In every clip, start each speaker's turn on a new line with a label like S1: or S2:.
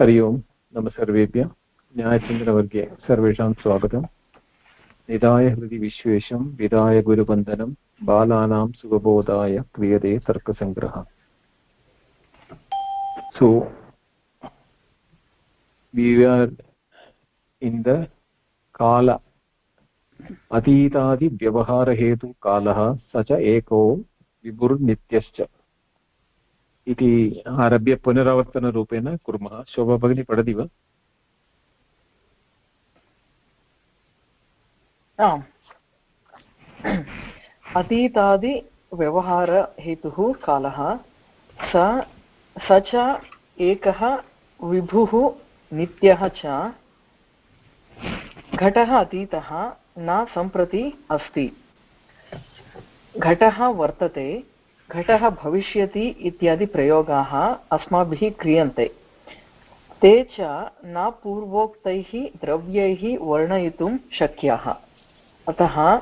S1: हरि ओम्, नमः सर्वेभ्यः। न्यायचन्द्रवर्गे सर्वेषां स्वागतम्। निधाय हृदि विश्वेशं विधाय गुरुवन्दनं, बालानां सुखबोधाय क्रियते तर्कसङ्ग्रहः। So, we are in the kala व्यवहारहेतुकालः स च एको विभुर्नित्यश्च इति आरभ्य पुनरावर्तनरूपेण कुर्मः। शोभा भगिनी, पठति वा?
S2: अतीतादिव्यवहारहेतुः कालः स स च एकः विभुः नित्यः च घटः अतीतः न सम्प्रति अस्ति। घटः वर्तते घटः भविष्यति इत्यादि प्रयोगाः अस्माभिः क्रियन्ते। ते च न पूर्वोक्तैः द्रव्यैः वर्णयितुं शक्याः। अतः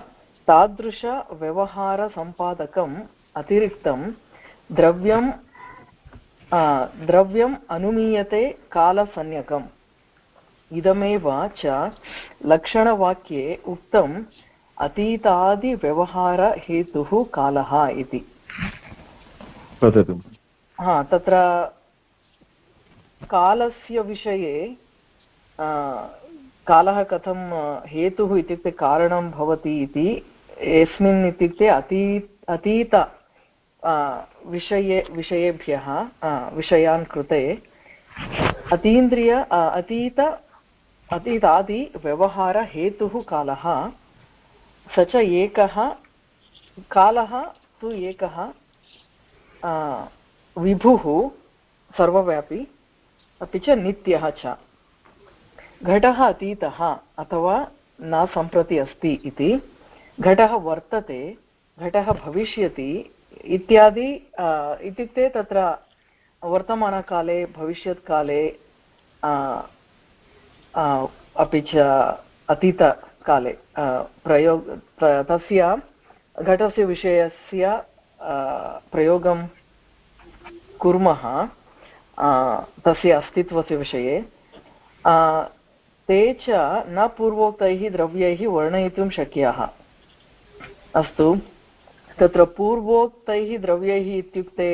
S2: तादृशव्यवहारसम्पादकम् अतिरिक्तं द्रव्यं द्रव्यम् अनुमीयते कालसंज्ञकम्। इदमेव च लक्षणवाक्ये उक्तम् अतीतादिव्यवहारहेतुः कालः इति।
S1: वदतु।
S2: हा, तत्र कालस्य विषये कालः कथं हेतुः इत्युक्ते कारणं भवति इति, यस्मिन् इत्युक्ते अती, अतीत विषये, विषयेभ्यः विषयान् कृते, अतीन्द्रिय अतीत अतीतादिव्यवहारहेतुः कालः, स च एकः, कालः तु एकः विभुः सर्वव्यापी अपि च नित्यः च घटः अतीतः अथवा न सम्प्रति अस्ति इति घटः वर्तते घटः भविष्यति इत्यादि इत्युक्ते तत्र वर्तमानकाले भविष्यत्काले अपि च अतीतकाले प्रयोग तस्य घटस्य विषयस्य प्रयोगं कुर्मः तस्य अस्तित्वस्य विषये ते च न पूर्वोक्तैः द्रव्यैः वर्णयितुं शक्याः। अस्तु तत्र पूर्वोक्तैः द्रव्यैः इत्युक्ते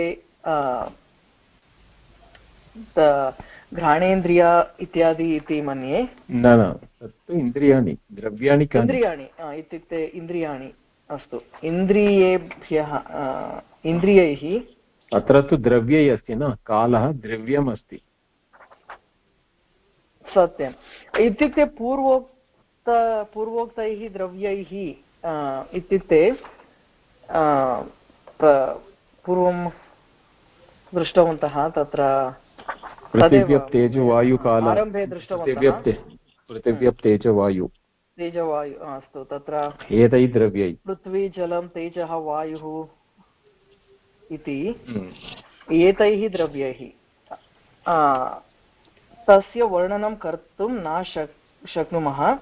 S2: घ्राणेन्द्रिय इत्यादि इति मन्ये?
S1: न न तत्तु इन्द्रियाणि द्रव्याणि
S2: इन्द्रियाणि इत्युक्ते इन्द्रियाणि। अस्तु। इन्द्रियेभ्यः इन्द्रियैः
S1: अत्र तु द्रव्यै अस्ति न? कालः द्रव्यम् अस्ति
S2: सत्यम्। इत्युक्ते पूर्वोक्त पूर्वोक्तैः द्रव्यैः इत्युक्ते पूर्वं दृष्टवन्तः तत्र
S1: पृथिव्यप्तेजवायुकाल।
S2: आरम्भे दृष्टवन्तः।
S1: पृथिव्यप्तेजवायु।
S2: तेजवायु अस्तु तत्र
S1: एतै द्रव्यै
S2: पृथ्वी जलं तेजः वायुः इति। एतैः द्रव्यैः। तस्य वर्णनं कर्तुं न शक् शक्नुमः।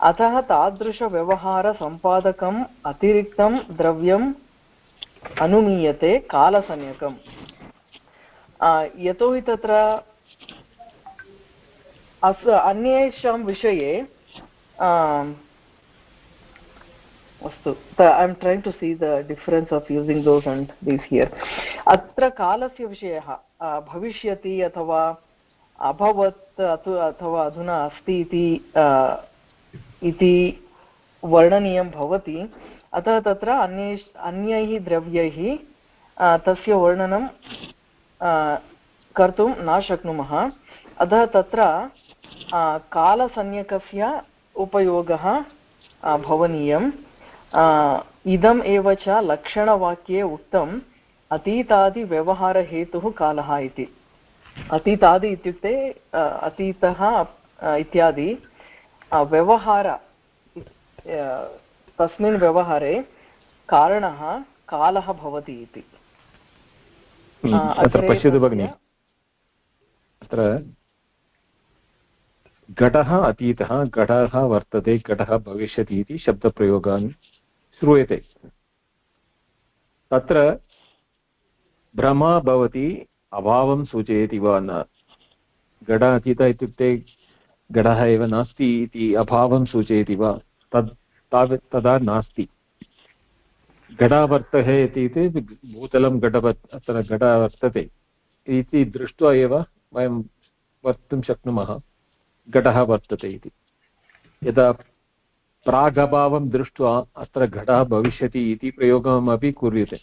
S2: अतः तादृशव्यवहारसम्पादकम् अतिरिक्तं द्रव्यम् अनुमीयते कालसंज्ञकम्। यतोहि तत्र अस् अन्येषां विषये अस्तु I am trying to see the difference of using those and these here अत्र कालस्य विषयः भविष्यति अथवा अभवत् अथवा अधुना अस्ति इति इति वर्णनीयं भवति। अतः तत्र अन्यै अन्यैः द्रव्यैः तस्य वर्णनं कर्तुं न शक्नुमः। अतः तत्र कालसंज्ञकस्य उपयोगः भवनीयम्। इदम् एव च लक्षणवाक्ये उक्तम् अतीतादिव्यवहारहेतुः कालः इति। अतीतादि इत्युक्ते अतीतः इत्यादि। व्यवहार तस्मिन् व्यवहारे कारणः कालः भवति इति।
S1: अत्र पश्यतु भगिनि। अत्र घटः अतीतः, घटः वर्तते, घटः भविष्यति इति शब्दप्रयोगान् श्रूयते। तत्र भ्रमा भवति, अभावं सूचयति वा न? घट अतीत इत्युक्ते घटः एव नास्ति इति अभावं सूचयति वा? तद् तावत् तदा नास्ति। घटावर्तः इत्युक्ते भूतलं घटवत् अत्र घट वर्तते। इति दृष्ट्वा एव वयं वक्तुं शक्नुमः। घटः वर्तते इति। यदा प्रागभावं दृष्ट्वा अत्र घटः भविष्यति इति प्रयोगमपि कुर्यते।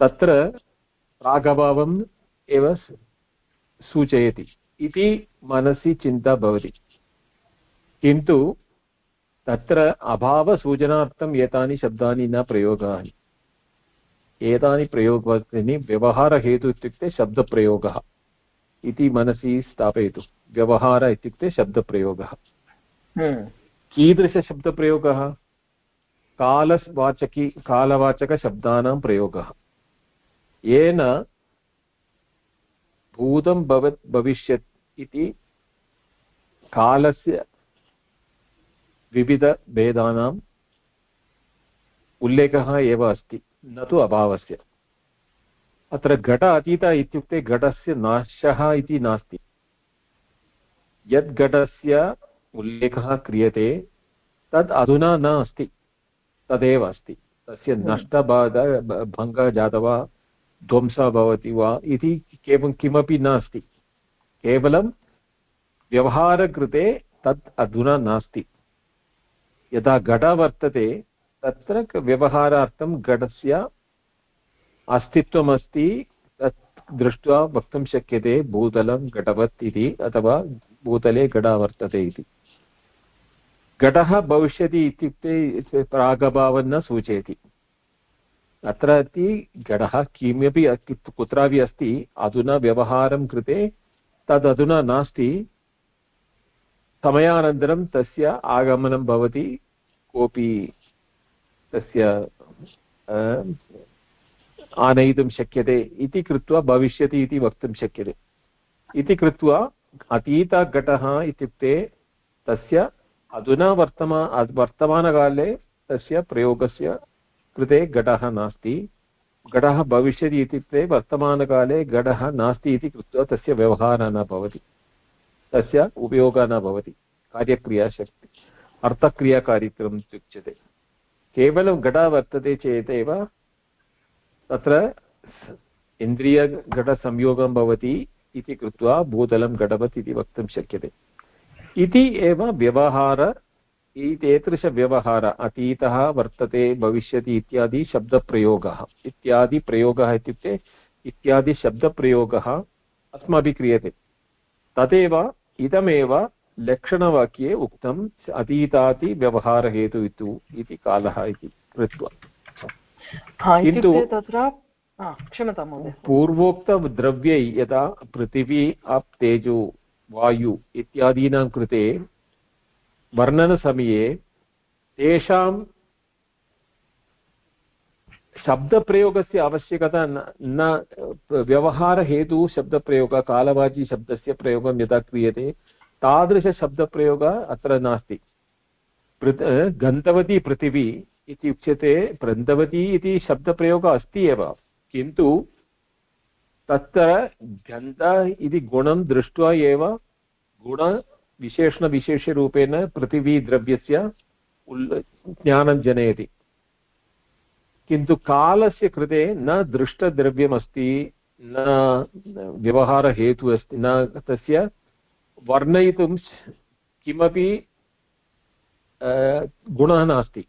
S1: तत्र प्रागभावम् एव सूचयति इति मनसि चिन्ता भवति। किन्तु तत्र अभावसूचनार्थम् एतानि शब्दानि न प्रयोगानि। एतानि प्रयोगानि व्यवहारहेतु इत्युक्ते शब्दप्रयोगः। इति मनसि स्थापयतु। व्यवहार इत्युक्ते शब्दप्रयोगः।
S2: हम्म।
S1: कीदृशशब्दप्रयोगः? कालवाचकी कालवाचकशब्दानां प्रयोगः। येन भूतं भवत् भविष्यत् इति कालस्य विविधभेदानाम् उल्लेखः एव अस्ति न तु अभावस्य। अत्र घट अतीत इत्युक्ते घटस्य नाशः इति नास्ति। यद् घटस्य उल्लेखः क्रियते तद् अधुना न अस्ति तदेव अस्ति। तस्य। नष्टबाध भङ्गः जातः वा ध्वंसः भवति वा इति केवलं किमपि नास्ति। केवलं व्यवहारकृते तत् अधुना नास्ति। यदा घट वर्तते तत्र व्यवहारार्थं घटस्य अस्तित्वमस्ति, तत् दृष्ट्वा वक्तुं शक्यते भूतलं घटवत् इति अथवा भूतले घटः वर्तते इति। घटः भविष्यति इत्युक्ते प्रागभावं न सूचयति। अत्र अपि घटः किमपि कुत्रापि अस्ति, अधुना व्यवहारं कृते तदधुना नास्ति। समयानन्तरं तस्य आगमनं भवति, कोऽपि तस्य आनयितुं शक्यते इति कृत्वा भविष्यति इति वक्तुं शक्यते। इति कृत्वा अतीतघटः इत्युक्ते तस्य अधुना वर्तमा वर्तमानकाले तस्य प्रयोगस्य कृते घटः नास्ति। घटः भविष्यति इत्युक्ते वर्तमानकाले घटः नास्ति इति कृत्वा तस्य व्यवहारः न भवति। तस्य उपयोगः न भवति। कार्यक्रियाशक्ति। अर्थक्रियाकार्यक्रमम् इत्युच्यते केवलं घटः वर्तते चेत् एव तत्र इन्द्रियघटसंयोगं भवति इति कृत्वा भूतलं घटवत् इति वक्तुं शक्यते। इति एव व्यवहार, एतादृशव्यवहार, अतीतः वर्तते, भविष्यति इत्यादि शब्दप्रयोगः। इत्यादि प्रयोगः इत्युक्ते इत्यादि शब्दप्रयोगः अस्माभिः क्रियते। तदेव इदमेव लक्षणवाक्ये उक्तम् अतीतातिव्यवहारहेतु इति कालः इति कृत्वा।
S2: किन्तु तत्र क्षम्यतां महोदय।
S1: पूर्वोक्तद्रव्यै यदा पृथिवी अप् तेजो वायु इत्यादीनां कृते वर्णनसमये तेषां शब्दप्रयोगस्य आवश्यकता न न व्यवहारहेतुः शब्दप्रयोगः कालवाचीशब्दस्य प्रयोगं यदा क्रियते तादृशशब्दप्रयोगः अत्र नास्ति। पृ गन्तवती पृथिवी इति उच्यते गन्तवती इति शब्दप्रयोगः अस्ति एव। किन्तु तत्र गन्ध इति गुणं दृष्ट्वा एव गुण विशेषणविशेषरूपेण पृथिवीद्रव्यस्य ज्ञानं जनयति। किन्तु कालस्य कृते न दृष्टद्रव्यमस्ति, न व्यवहारहेतुः अस्ति, न तस्य वर्णयितुं किमपि गुणः नास्ति।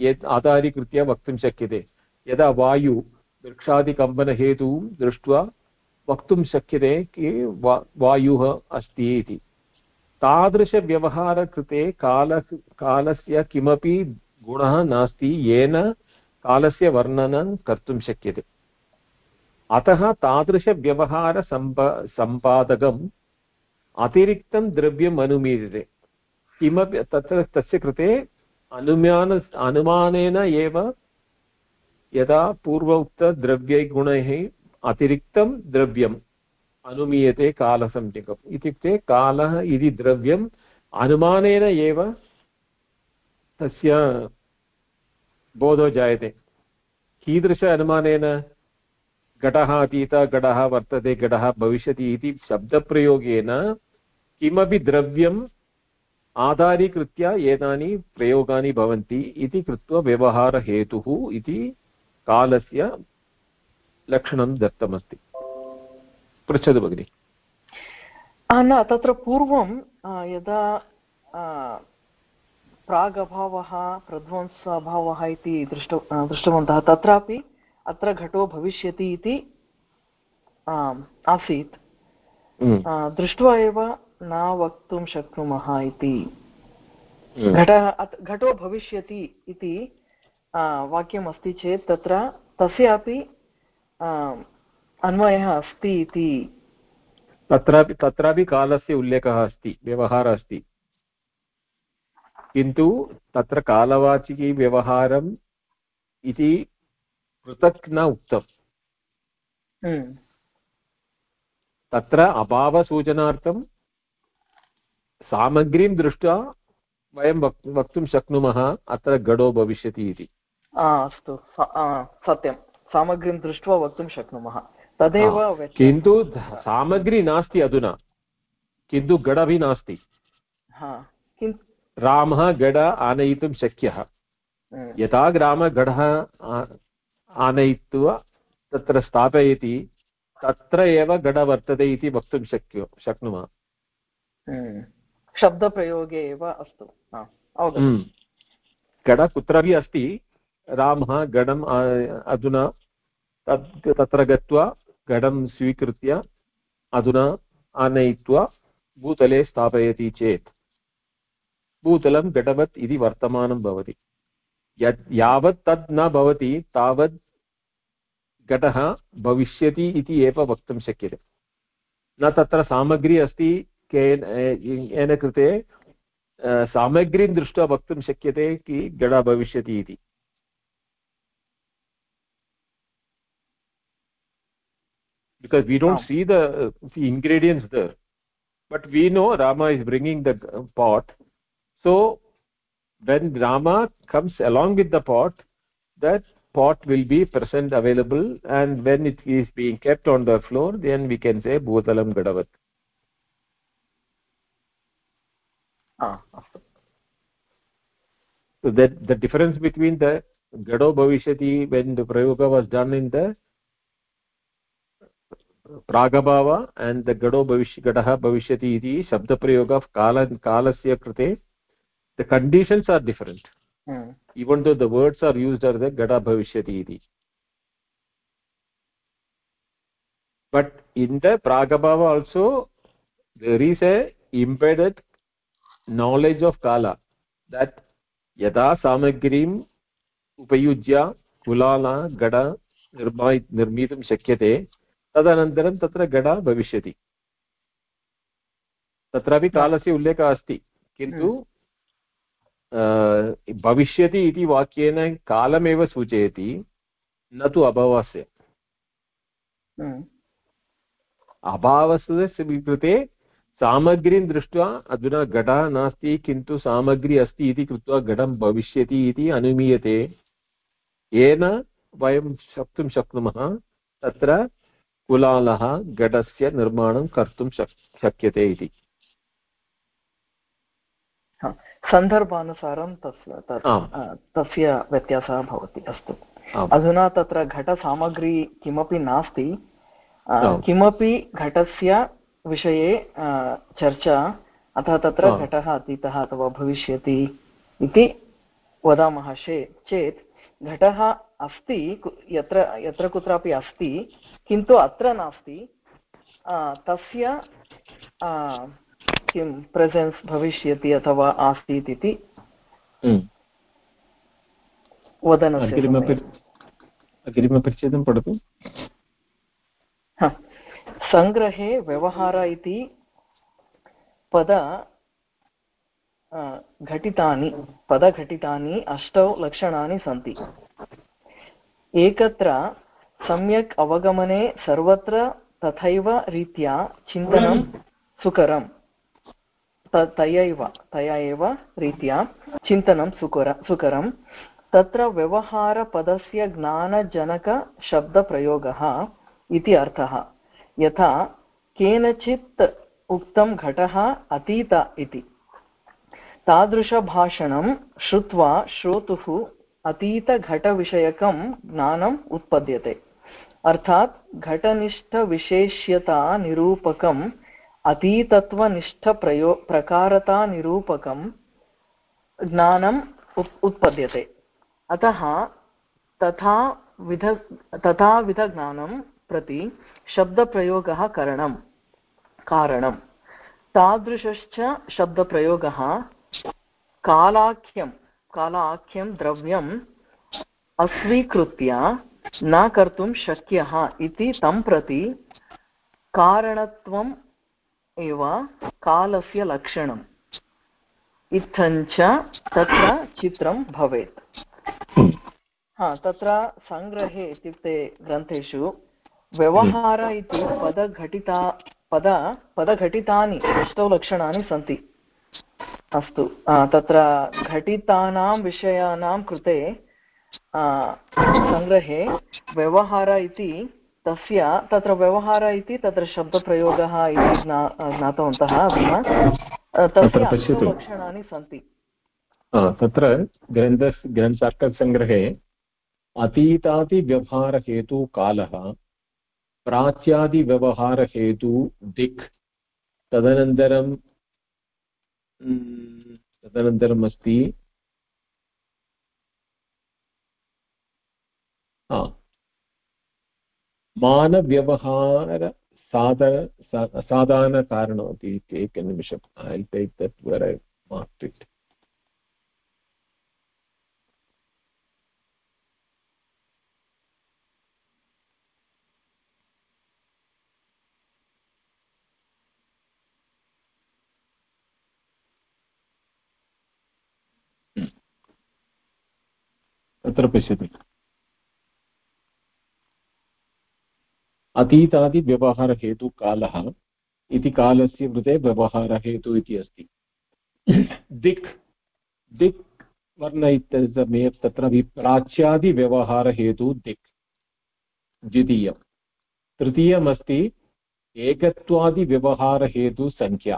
S1: यत् आधारीकृत्य वक्तुं शक्यते। यदा वायु वृक्षादिकम्पनहेतुं दृष्ट्वा वक्तुं शक्यते कि वा, वायुः अस्ति इति। तादृशव्यवहारकृते काल कालस्य किमपि गुणः नास्ति, येन कालस्य वर्णनं कर्तुं शक्यते। अतः तादृशव्यवहारसम्प, सम्पादकम् अतिरिक्तं द्रव्यम् अनुमीयते किमपि, तत्र, तस्य कृते अनुमान, अनुमानेन एव यदा पूर्व उक्तद्रव्यगुणैः अतिरिक्तं द्रव्यं अनुमीयते कालसंज्ञकम्। इत्युक्ते कालः इति द्रव्यम् अनुमानेन एव तस्य बोधो जायते। कीदृश अनुमानेन घटः अतीत, घटः वर्तते, घटः भविष्यति इति शब्दप्रयोगेन किमपि द्रव्यम् आधारीकृत्य एतानि प्रयोगानि भवन्ति इति कृत्वा व्यवहारहेतुः इति कालस्य लक्षणं दत्तमस्ति। पृच्छतु भगिनि।
S2: न तत्र पूर्वं यदा प्रागभावः प्रध्वंसाभावः इति दृष्ट दृष्टवन्तः तत्रापि अत्र घटो भविष्यति इति आसीत्।
S1: हम्म।
S2: दृष्ट्वा एव न वक्तुं शक्नुमः इति
S1: हम्म।
S2: घटः घटो भविष्यति इति वाक्यम् अस्ति चेत् तत्र तस्यापि अन्वयः अस्ति इति
S1: तत्रापि तत्रापि कालस्य उल्लेखः अस्ति व्यवहारः अस्ति किन्तु तत्र कालवाचिकीव्यवहारम् इति पृथक् न उक्तम्
S2: हम्म।
S1: तत्र अभावसूचनार्थं सामग्रीं दृष्ट्वा वयं वक् वक्तुं शक्नुमः अत्र गडो भविष्यति इति।
S2: अस्तु सत्यं। सामग्रीं दृष्ट्वा वक्तुं शक्नुमः। तदेव
S1: किन्तु सामग्री नास्ति अधुना। किन्तु गडपि नास्ति। रामः गड आनयितुं शक्यः।
S2: हम्म।
S1: यथा ग्रामगढः आनयित्वा तत्र स्थापयति तत्र एव गड वर्तते इति वक्तुं शक्यो शक्नुमः।
S2: हम्म। शब्दप्रयोगे एव अस्तु
S1: हम्म। गड कुत्रापि अस्ति, रामः गडम् अधुना, तत्, तत्र गत्वा घटं स्वीकृत्य अधुना आनयित्वा भूतले स्थापयति चेत्, भूतलं घटवत् इति वर्तमानं भवति। यत्, यावत् तत् न भवति तावत् घटः भविष्यति इति एव वक्तुं शक्यते। न तत्र सामग्री अस्ति केन येन कृते सामग्रीं दृष्ट्वा वक्तुं शक्यते कि घटः भविष्यति इति because we don't oh. see the, the ingredients there but we know rama is bringing the pot so when rama comes along with the pot that pot will be present available and when it is being kept on the floor then we can say bhutalam gadavat
S2: ah
S1: so that the difference between the gado bhavishyati when the prayoga was done in the प्रागभाव and the gado bhavish gadah bhavishyati iti shabda prayog of kala kalasya krite the conditions are different
S2: hmm.
S1: even though the words are used as the gada bhavishyati iti but in the pragabhava also there is a embedded knowledge of kala that यदा सामग्रीम् उपयुज्य कुलाला गड निर्मा निर्मितुं शक्यते तदनन्तरं तत्र गडा भविष्यति तत्रापि कालस्य उल्लेखः अस्ति किन्तु हम्म। भविष्यति इति वाक्येन कालमेव सूचयति न तु अभावस्य
S2: हम्म।
S1: अभावस्य कृते सामग्रीं दृष्ट्वा अधुना घटः नास्ति किन्तु सामग्री अस्ति इति कृत्वा घटं भविष्यति इति अनुमीयते। येन वयं वक्तुं शक्नुमः तत्र कुलालः घटस्य निर्माणं कर्तुं शक् शक्यते इति।
S2: सन्दर्भानुसारं तस्य तस्य व्यत्यासः भवति अस्तु। अधुना तत्र घटसामग्री किमपि नास्ति किमपि घटस्य विषये चर्चा अतः तत्र घटः अतीतः अथवा भविष्यति इति वदामः चेत् घटः अस्ति यत्र यत्र कुत्रापि अस्ति किन्तु अत्र नास्ति तस्य किं प्रेसेन्स् भविष्यति अथवा आसीत् इति। वदनस्य
S1: अग्रिमपरिच्छेदं पठतु।
S2: सङ्ग्रहे व्यवहार इति पद घटितानि पदघटितानि अष्टौ लक्षणानि सन्ति। एकत्र सम्यक् अवगमने सर्वत्र तथैव रीत्या चिन्तनं सुकरं। तयैव तया एव रीत्या चिन्तनं सुकर सुकरं। तत्र व्यवहारपदस्य ज्ञानजनकशब्दप्रयोगः इति अर्थः। यथा केनचित् उक्तं घटः अतीत इति। तादृशभाषणं श्रुत्वा श्रोतुः अतीतघटविषयकं ज्ञानम् उत्पद्यते। अर्थात् घटनिष्ठविशेष्यतानिरूपकम् अतीतत्वनिष्ठप्रयो, प्रकारतानिरूपकं ज्ञानम् उत्, उत्पद्यते। अतः तथा विध, तथाविधज्ञानं प्रति शब्दप्रयोगः करणं। कारणं। तादृशश्च शब्दप्रयोगः कालाख्यं। कालाख्यं द्रव्यम् अस्वीकृत्य न कर्तुं शक्यः इति तं प्रति कारणत्वम् एव कालस्य लक्षणम्। इत्थञ्च तत्र चित्रं भवेत्। हा, तत्र सङ्ग्रहे इत्युक्ते ग्रन्थेषु व्यवहार इति पदघटिता पद पदघटितानि अष्टौ लक्षणानि सन्ति। अस्तु तत्र घटितानां विषयाणां कृते सङ्ग्रहे व्यवहार इति तस्य तत्र व्यवहार इति तत्र शब्दप्रयोगः इति ज्ञा ज्ञातवन्तः अधुना। तस्य लक्षणानि सन्ति।
S1: तत्र ग्रन्थ ग्रन्थार्थसङ्ग्रहे अतीतादिव्यवहारहेतु कालः प्राच्यादिव्यवहारहेतु दिक्। तदनन्तरं तदनन्तरम् अस्ति। मानव्यवहार साधन साधारणकारणम् इति एकनिमिषम् ऐ टैक् दट् वेर् ऐ मार्क्ड् इट् तत्र पश्यतु। अतीतादिव्यवहारहेतुकालः इति कालस्य कृते व्यवहारहेतु इति अस्ति। दिक् दिक् वर्ण इत्यस्य तत्र प्राच्यादिव्यवहारहेतु दिक्। द्वितीयं तृतीयमस्ति एकत्वादिव्यवहारहेतु सङ्ख्या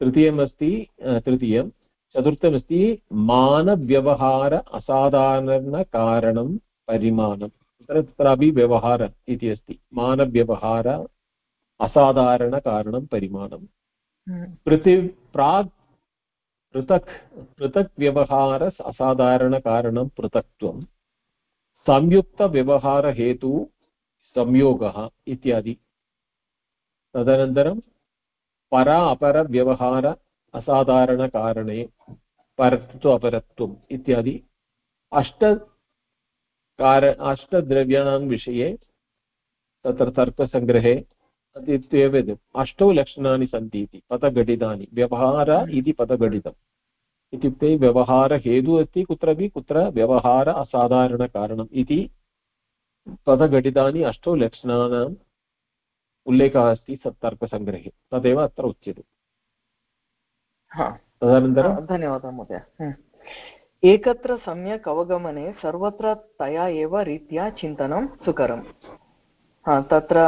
S1: तृतीयमस्ति तृतीयं चतुर्थमस्ति मानव्यवहार असाधारणकारणं परिमाणं तत्र तत्रापि व्यवहार इति अस्ति। मानव्यवहार असाधारणकारणं परिमाणं पृथि प्राक् पृथक् पृथक् व्यवहार असाधारणकारणं पृथक्त्वं। संयुक्तव्यवहारहेतु संयोगः इत्यादि। तदनन्तरं परा अपरव्यवहार असाधारणकारणे परत्व अपरत्वम् इत्यादि अष्ट कार अष्टद्रव्याणां विषये तत्र तर्कसङ्ग्रहे इत्येव अष्टौ लक्षणानि सन्ति इति पदघटितानि व्यवहार इति पदघटितम् इत्युक्ते व्यवहारहेतुः अस्ति कुत्रापि कुत्र व्यवहार असाधारणकारणम् इति पदघटितानि अष्टौ लक्षणानाम् उल्लेखः अस्ति तर्कसङ्ग्रहे तदेव अत्र उच्यते
S2: तदनन्तरं? धन्यवादः महोदय। एकत्र सम्यक् अवगमने सर्वत्र तया एव रीत्या चिन्तनं सुकरं तत्र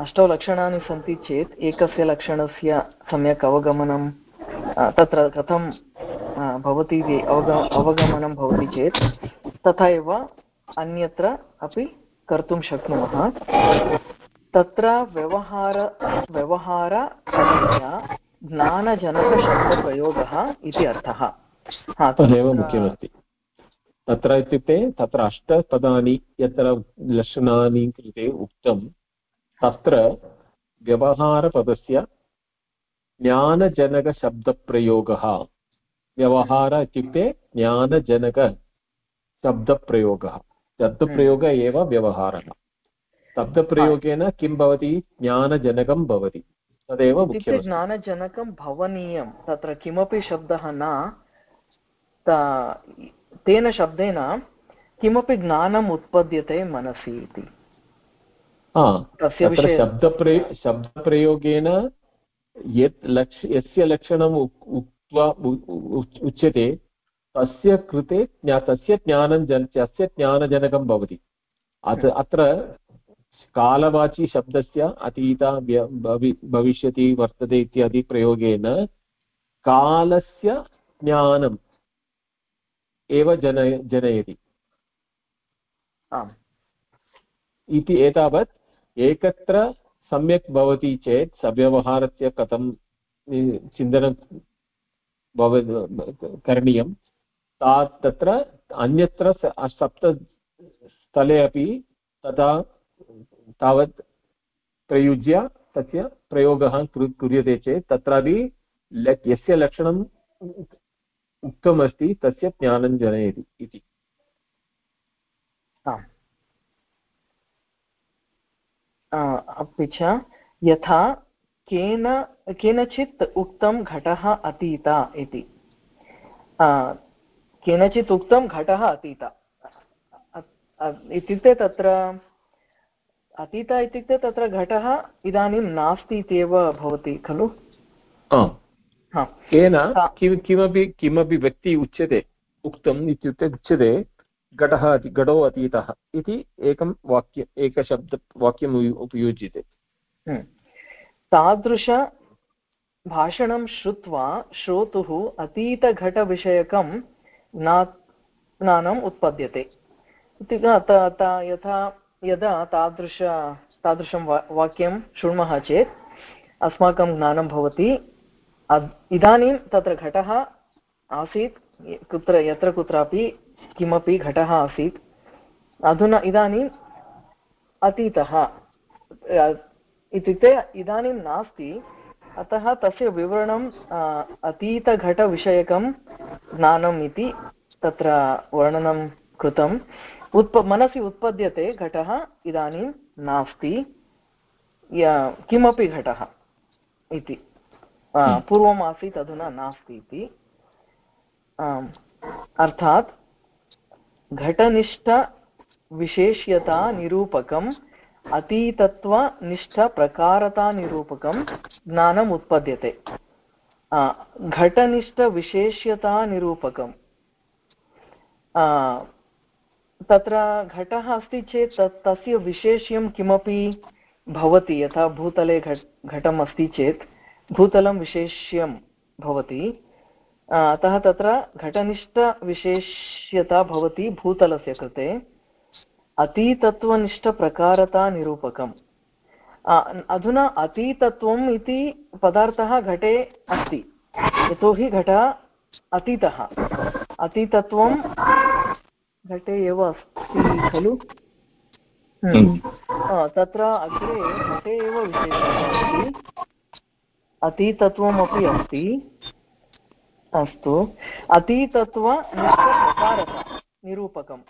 S2: अष्टौ लक्षणानि सन्ति चेत् एकस्य लक्षणस्य सम्यक् अवगमनं तत्र कथं भवति इति अवग अवगमनं भवति चेत् तथा एव अन्यत्र अपि कर्तुं शक्नुमः। तत्र व्यवहार व्यवहार ज्ञानजनकशब्दप्रयोगः इति अर्थः।
S1: तदेव मुख्यमस्ति। तत्र इत्युक्ते तत्र अष्टपदानि यत्र लक्षणानि कृते उक्तं तत्र व्यवहारपदस्य ज्ञानजनकशब्दप्रयोगः। व्यवहार इत्युक्ते ज्ञानजनकशब्दप्रयोगः। शब्दप्रयोग एव व्यवहारः। शब्दप्रयोगेन किं भवति? ज्ञानजनकं भवति। तदेव
S2: इत्युक्ते ज्ञानजनकं भवनीयं। तत्र किमपि शब्दः न तेन शब्देन किमपि ज्ञानम् उत्पद्यते मनसि इति।
S1: शब्दप्रयो शब्दप्रयोगेन यत् लक्ष यस्य लक्षणम् उक्त्वा उच्यते तस्य कृते तस्य ज्ञानं जन तस्य ज्ञानजनकं भवति। अत अत्र कालवाची शब्दस्य अतीता भवि- भविष्यति वर्तते इत्यादि प्रयोगेन कालस्य ज्ञानम् एव जनय जनयति।
S2: आम्।
S1: इति एतावत्। एकत्र सम्यक् भवति चेत् सव्यवहारस्य कथं चिन्तनं भव करणीयं। ता तत्र अन्यत्र सप्तस्थले अपि तथा तावत् प्रयुज्य तस्य प्रयोगः क्रियते चेत् तत्रापि यस्य लक्षणम् उक्तमस्ति तस्य ज्ञानं जनयति इति।
S2: अपि च यथा केन, केनचित् उक्तं घटः अतीता इति। केनचित् उक्तं घटः अतीता। इत्युक्ते तत्र अतीता इत्युक्ते तत्र घटः इदानीं नास्ति इत्येव भवति खलु?
S1: केन? किं किमपि किमपि व्यक्ति उच्यते उक्तम् इत्युक्ते उच्यते घटः अति घटो अतीतः इति एकं वाक्य एकशब्द वाक्यम् उपयुज्यते।
S2: हम्म। तादृश भाषणं श्रुत्वा श्रोतुः अतीतघटविषयकं ज्ञा ज्ञानम् उत्पद्यते। इत्युक्ते यथा यदा तादृश, तादृशं वा, वाक्यं शृण्मः चेत् अस्माकं ज्ञानं भवति। इदानीं तत्र घटः आसीत्। कुत्र, यत्र कुत्रापि किमपि घटः आसीत्। अधुना इदानीम् अतीतः इत्युक्ते इदानीं नास्ति। अतः तस्य विवरणं अतीतघटविषयकं ज्ञानम् इति तत्र वर्णनं कृतम्। उत्प मनसि उत्पद्यते घटः इदानीं नास्ति। य- किमपि घटः इति। अ, पूर्वम् आसीत् अधुना नास्ति इति। अर्थात् घटनिष्ठविशेष्यतानिरूपकम् अतीतत्वनिष्ठप्रकारतानिरूपकं ज्ञानम् उत्पद्यते। घटनिष्ठविशेष्यतानिरूपकम्। आ, तत्र घटः अस्ति चेत् तस्य विशेष्यं किमपि भवति, यथा भूतले घट घटम् अस्ति चेत् भूतलं विशेष्यं भवति। अतः तत्र घटनिष्ठविशेष्यता भवति भूतलस्य कृते। अतीतत्वनिष्ठप्रकारतानिरूपकम् अधुना अतीतत्वम् इति पदार्थः घटे अस्ति। यतोहि घटः अतीतः। अतीतत्वं घटे एव अस्ति खलु? हम्म। तत्र अग्रे घटे एव विशेषः अस्ति। अतीतत्वमपि अस्ति। अस्तु। अतीतत्वनिष्ठप्रकारता निरूपकम्।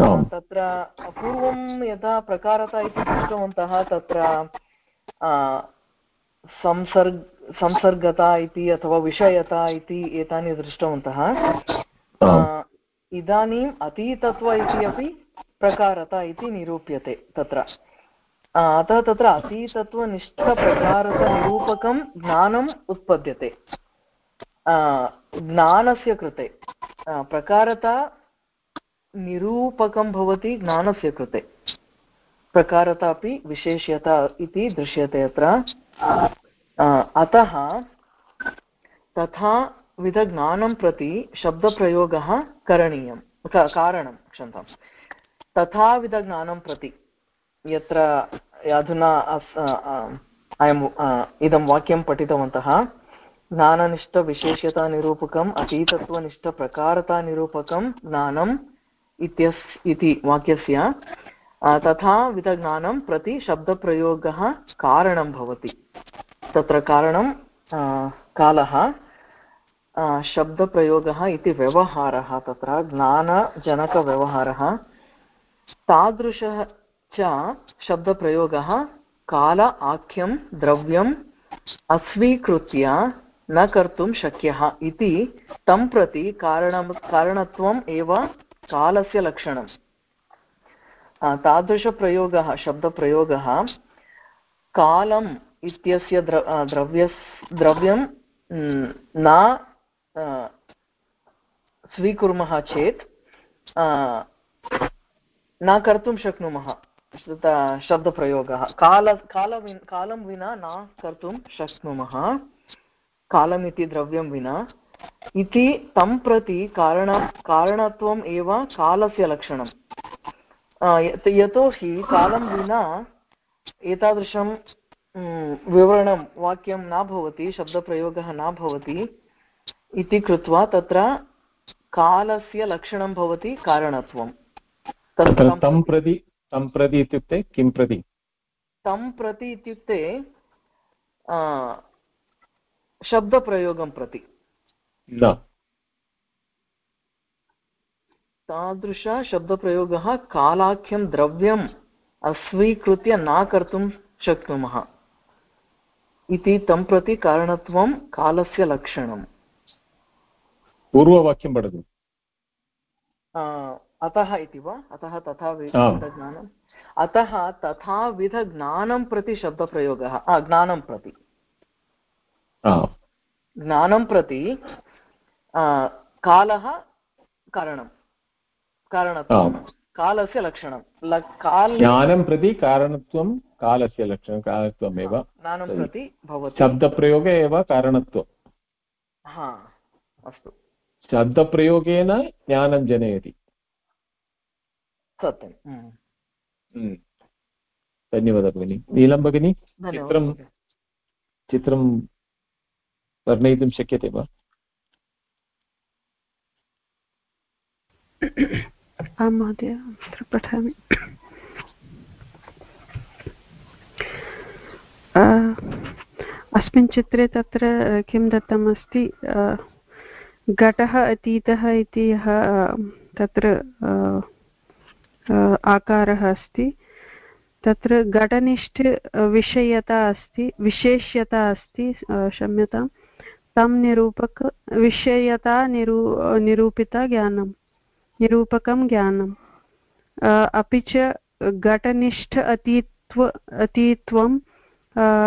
S2: तत्र पूर्वं यदा प्रकारता इति दृष्टवन्तः तत्र संसर्ग संसर्गता इति अथवा विषयता इति एतानि दृष्टवन्तः। इदानीम् अतीतत्व इति अपि प्रकारता इति निरूप्यते तत्र। अतः तत्र अतीतत्वनिष्ठप्रकारतनिरूपकं ज्ञानम् उत्पद्यते। ज्ञानस्य कृते। प्रकारता निरूपकं भवति ज्ञानस्य कृते। प्रकारता अपि विशेष्यता इति दृश्यते अत्र। अतः तथा विधज्ञानं प्रति शब्दप्रयोगः करणीयं कारणं, क्षन्तम्। तथाविधज्ञानं प्रति, यत्र अधुना अयम् इदं वाक्यं पठितवन्तः, ज्ञाननिष्ठविशेष्यतानिरूपकम् अतीतत्वनिष्ठप्रकारतानिरूपकं ज्ञानम् इत्यस्, इति वाक्यस्य तथा विधज्ञानं प्रति शब्दप्रयोगः कारणं भवति। तत्र कारणं कालः शब्दप्रयोगः इति व्यवहारः, तत्र ज्ञानजनकव्यवहारः। तादृशः च शब्दप्रयोगः काल, आख्यं द्रव्यम् अस्वीकृत्य न कर्तुं शक्यः इति तं प्रति कारणं, कारणत्वम् एव कालस्य लक्षणम्। तादृशप्रयोगः, शब्दप्रयोगः कालम् इत्यस्य द्र द्रव्यस्, द्रव्यं न स्वीकुर्मः चेत् न कर्तुं शक्नुमः शब्दप्रयोगः। काल काल कालं विना न कर्तुं शक्नुमः, कालमिति द्रव्यं विना। इति तं प्रति कारणं, कारणत्वम् एव कालस्य लक्षणं यतोहि कालं विना एतादृशं विवरणं, वाक्यं न भवति, शब्दप्रयोगः न भवति इति कृत्वा तत्र कालस्य लक्षणं भवति कारणत्वं।
S1: तं प्रति तं प्रति इत्युक्ते किं प्रति?
S2: तं प्रति इत्युक्ते शब्दप्रयोगं प्रति।
S1: न।
S2: तादृशशब्दप्रयोगः कालाख्यं द्रव्यम् अस्वीकृत्य न कर्तुं शक्नुमः। इति तं प्रति कारणत्वं कालस्य लक्षणम्।
S1: पूर्ववाक्यं पठतु।
S2: अतः इति वा? अतः तथाविधज्ञानम् अतः तथाविधज्ञानं प्रति शब्दप्रयोगः। ज्ञानं प्रति। ज्ञानं प्रति कालः कारणं। कारणत्वं। कालस्य लक्षणं।
S1: ज्ञानं प्रति कारणत्वं कालस्य लक्षणं कारणत्वमेव।
S2: ज्ञानं प्रति भवति।
S1: शब्दप्रयोगे एव कारणत्वं
S2: हा अस्तु।
S1: शब्दप्रयोगेन ज्ञानं जनयति।
S2: सत्यं
S1: हम्म। हम्म। धन्यवादः भगिनि। नीलं भगिनि चित्रं चित्रं वर्णयितुं शक्यते वा?
S3: आं महोदय अत्र पठामि। अस्मिन् चित्रे तत्र किं दत्तमस्ति? घटः अतीतः इति यः तत्र आकारः अस्ति, तत्र घटनिष्ठ विषयता अस्ति, विशेष्यता अस्ति क्षम्यतां, तं निरूपक, विषयता निरू निरूपिता ज्ञानं, निरूपकं ज्ञानम् अपि च घटनिष्ठ अतीत्व, अतीत्वं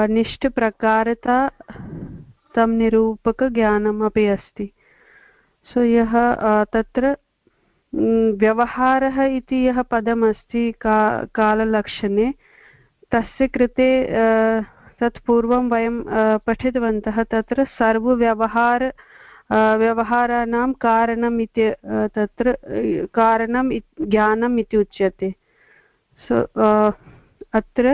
S3: निष्ठप्रकारता तं निरूपकज्ञानम् अपि अस्ति। सो यः तत्र व्यवहारः इति यः पदमस्ति का, काललक्षणे। तस्य कृते तत् पूर्वं वयं पठितवन्तः तत्र सर्वव्यवहार व्यवहाराणां कारणम् इति तत्र कारणं ज्ञानम् इति उच्यते। सो अत्र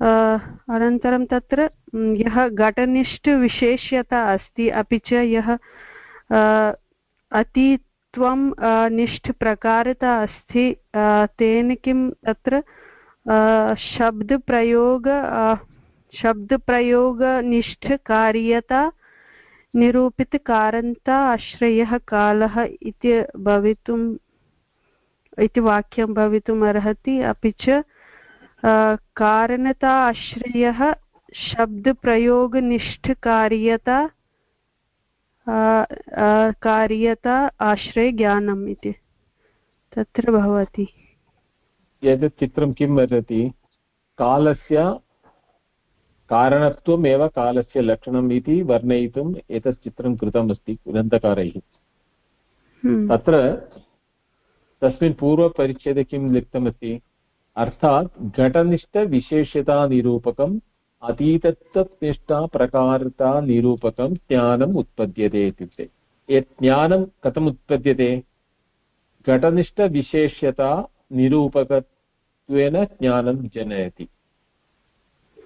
S3: अनन्तरं तत्र यः घटनिष्ठविशेष्यता अस्ति, अपि च यः अति त्वं निष्ठप्रकारता अस्ति तेन किं तत्र शब्दप्रयोग शब्दप्रयोगनिष्ठकार्यता, निरूपितकारणता, आश्रयः कालः इति भवितुम् इति वाक्यं भवितुम् अर्हति। अपि च कारणता, आश्रयः, शब्दप्रयोगनिष्ठकार्यता कार्यता आश्रये ज्ञानम् इति। तत्र भवति।
S1: एतत् चित्रं किं वदति? कालस्य कारणत्वमेव कालस्य लक्षणम् इति वर्णयितुम् एतत् चित्रं कृतमस्ति ग्रन्थकारैः। हम्म। तत्र तस्मिन् पूर्वपरिच्छेदे किं लिखितमस्ति? अर्थात् घटनिष्ठविशेष्यतानिरूपकं अतीतत्वनिष्ठा प्रकारता निरूपकं ज्ञानम् उत्पद्यते इत्युक्ते। यत् ज्ञानं कथम् उत्पद्यते? घटनिष्ठविशेष्यता निरूपकत्वेन ज्ञानं जनयति।